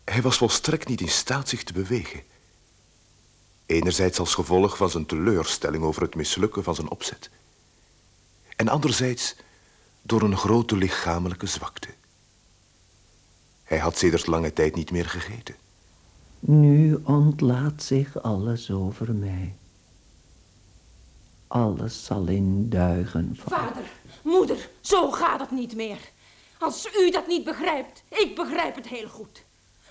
Hij was volstrekt niet in staat zich te bewegen. Enerzijds als gevolg van zijn teleurstelling over het mislukken van zijn opzet. En anderzijds door een grote lichamelijke zwakte. Hij had sedert lange tijd niet meer gegeten. Nu ontlaat zich alles over mij. Alles zal in duigen vallen. Vader, moeder, zo gaat het niet meer. Als u dat niet begrijpt, ik begrijp het heel goed.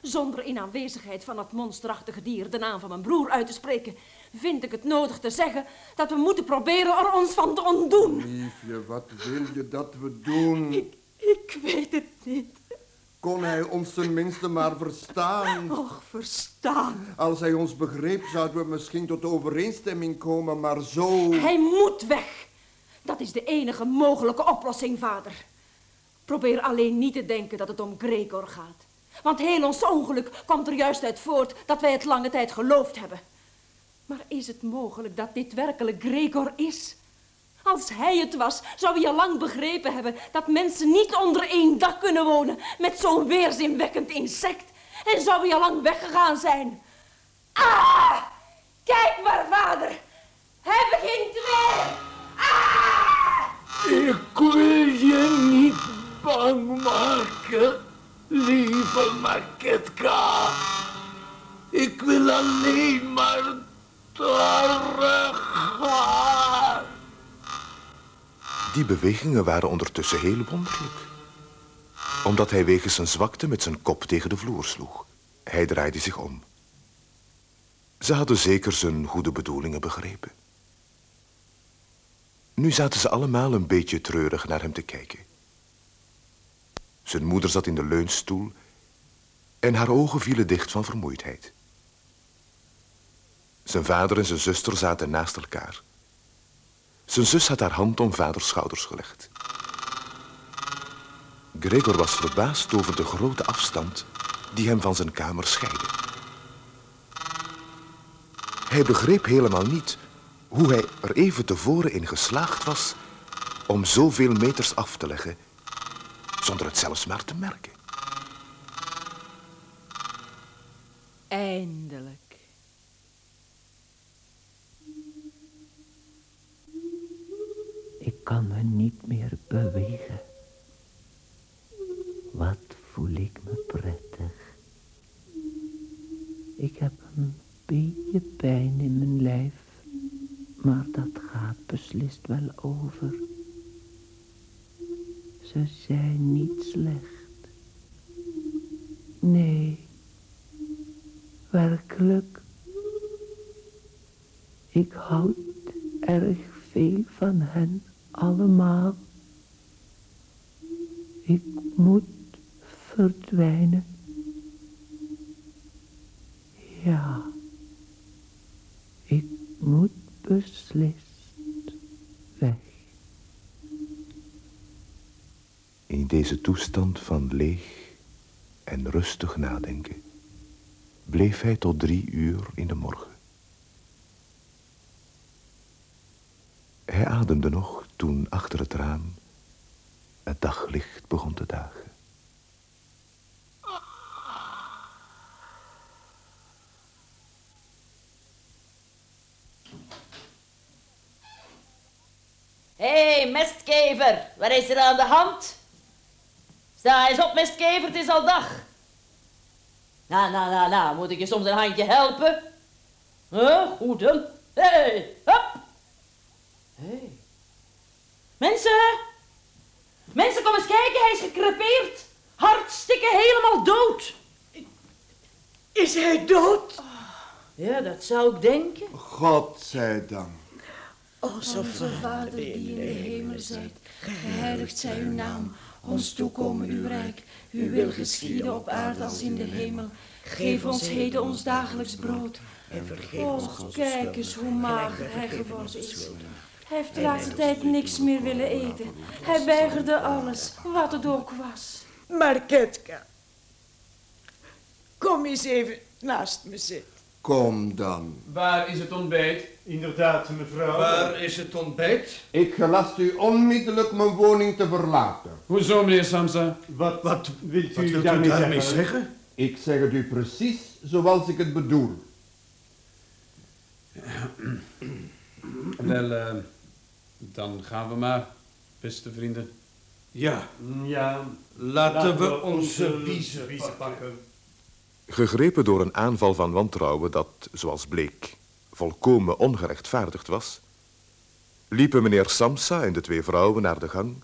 Zonder in aanwezigheid van dat monsterachtige dier de naam van mijn broer uit te spreken, vind ik het nodig te zeggen dat we moeten proberen er ons van te ontdoen. Liefje, wat wil je dat we doen? Ik weet het niet. Kon hij ons tenminste maar verstaan? Och, verstaan. Als hij ons begreep, zouden we misschien tot overeenstemming komen, maar zo... Hij moet weg. Dat is de enige mogelijke oplossing, vader. Probeer alleen niet te denken dat het om Gregor gaat. Want heel ons ongeluk komt er juist uit voort dat wij het lange tijd geloofd hebben. Maar is het mogelijk dat dit werkelijk Gregor is? Als hij het was, zou hij al lang begrepen hebben dat mensen niet onder één dak kunnen wonen met zo'n weerzinwekkend insect. En zou hij al lang weggegaan zijn. Ah! Kijk maar, vader. Hij begint weer. Ah! Ik wil je niet bang maken, lieve Maketka. Ik wil alleen maar teruggaan. Die bewegingen waren ondertussen heel wonderlijk. Omdat hij wegens zijn zwakte met zijn kop tegen de vloer sloeg. Hij draaide zich om. Ze hadden zeker zijn goede bedoelingen begrepen. Nu zaten ze allemaal een beetje treurig naar hem te kijken. Zijn moeder zat in de leunstoel en haar ogen vielen dicht van vermoeidheid. Zijn vader en zijn zuster zaten naast elkaar. Zijn zus had haar hand om vaders schouders gelegd. Gregor was verbaasd over de grote afstand die hem van zijn kamer scheidde. Hij begreep helemaal niet hoe hij er even tevoren in geslaagd was om zoveel meters af te leggen zonder het zelfs maar te merken. Eindelijk. Ik kan me niet meer bewegen. Wat voel ik me prettig. Ik heb een beetje pijn in mijn lijf, maar dat gaat beslist wel over. Ze zijn niet slecht. Nee, werkelijk. Ik houd erg veel van hen allemaal. Ik moet verdwijnen. Ja, ik moet beslist weg. In deze toestand van leeg en rustig nadenken bleef hij tot drie uur in de morgen. Hij ademde nog toen achter het raam het daglicht begon te dagen. Hé, hey, mestkever, wat is er aan de hand? Sta eens op, mestkever, het is al dag. Nou, nou, nou, nou, moet ik je soms een handje helpen? Huh, goed dan. Hé, hey, hop. Mensen, mensen, kom eens kijken, hij is gekrepeerd. Hartstikke helemaal dood. Is hij dood? Ja, dat zou ik denken. God zij dank. Onze Vader die in de hemel zijt, geheiligd zij uw naam. Ons toekomen uw rijk, uw wil geschieden op aarde als in de hemel. Geef ons heden ons dagelijks brood. En vergeef ons kijk eens hoe mager hij geworden is. Hij heeft de laatste tijd niks meer willen eten. Hij weigerde alles, wat het ook was. Marketka, kom eens even naast me zitten. Kom dan. Waar is het ontbijt? Inderdaad, mevrouw. Waar is het ontbijt? Ik gelast u onmiddellijk mijn woning te verlaten. Hoezo, meneer Samsa? Wat, wat wilt Wat u wilt daarmee, u daarmee zeggen? zeggen? Ik zeg het u precies zoals ik het bedoel. Wel, eh, dan gaan we maar, beste vrienden. Ja, Ja, laten we onze biezen biezen pakken. Gegrepen door een aanval van wantrouwen dat, zoals bleek, volkomen ongerechtvaardigd was, liepen meneer Samsa en de twee vrouwen naar de gang,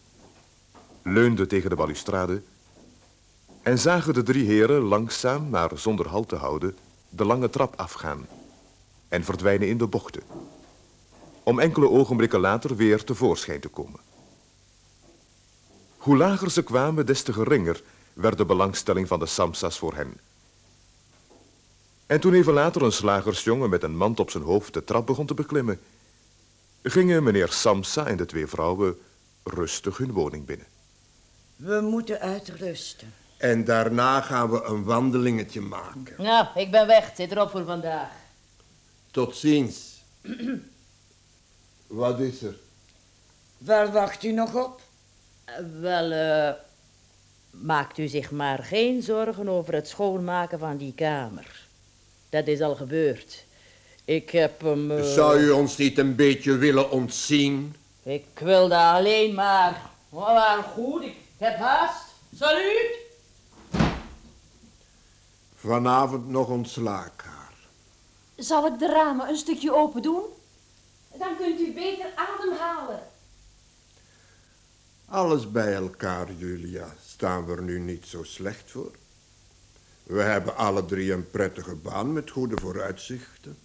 leunden tegen de balustrade en zagen de drie heren langzaam, maar zonder halt te houden, de lange trap afgaan en verdwijnen in de bochten, om enkele ogenblikken later weer tevoorschijn te komen. Hoe lager ze kwamen, des te geringer werd de belangstelling van de Samsa's voor hen. En toen even later een slagersjongen met een mand op zijn hoofd de trap begon te beklimmen, gingen meneer Samsa en de twee vrouwen rustig hun woning binnen. We moeten uitrusten. En daarna gaan we een wandelingetje maken. Nou, ik ben weg. Zit erop voor vandaag. Tot ziens. Wat is er? Waar wacht u nog op? Eh, Wel, eh, maakt u zich maar geen zorgen over het schoonmaken van die kamer. Dat is al gebeurd. Ik heb hem... eh, Zou u ons niet een beetje willen ontzien? Ik wilde alleen maar... Maar goed, ik heb haast. Salut! Vanavond nog ontslaak haar. Zal ik de ramen een stukje open doen? Dan kunt u beter ademhalen. Alles bij elkaar, Julia, staan we er nu niet zo slecht voor. We hebben alle drie een prettige baan met goede vooruitzichten.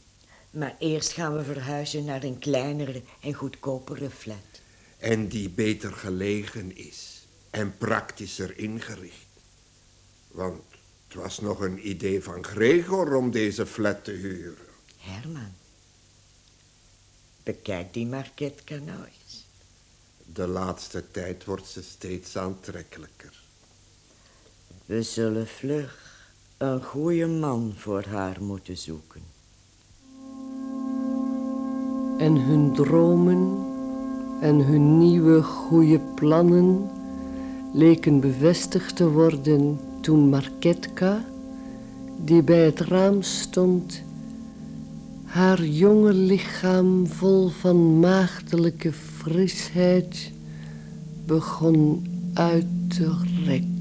Maar eerst gaan we verhuizen naar een kleinere en goedkopere flat. En die beter gelegen is en praktischer ingericht. Want het was nog een idee van Gregor om deze flat te huren. Herman, bekijk die Marketka nou eens. De laatste tijd wordt ze steeds aantrekkelijker. We zullen vlug een goede man voor haar moeten zoeken. En hun dromen en hun nieuwe goede plannen leken bevestigd te worden toen Marketka, die bij het raam stond, haar jonge lichaam vol van maagdelijke frisheid begon uit te rekken.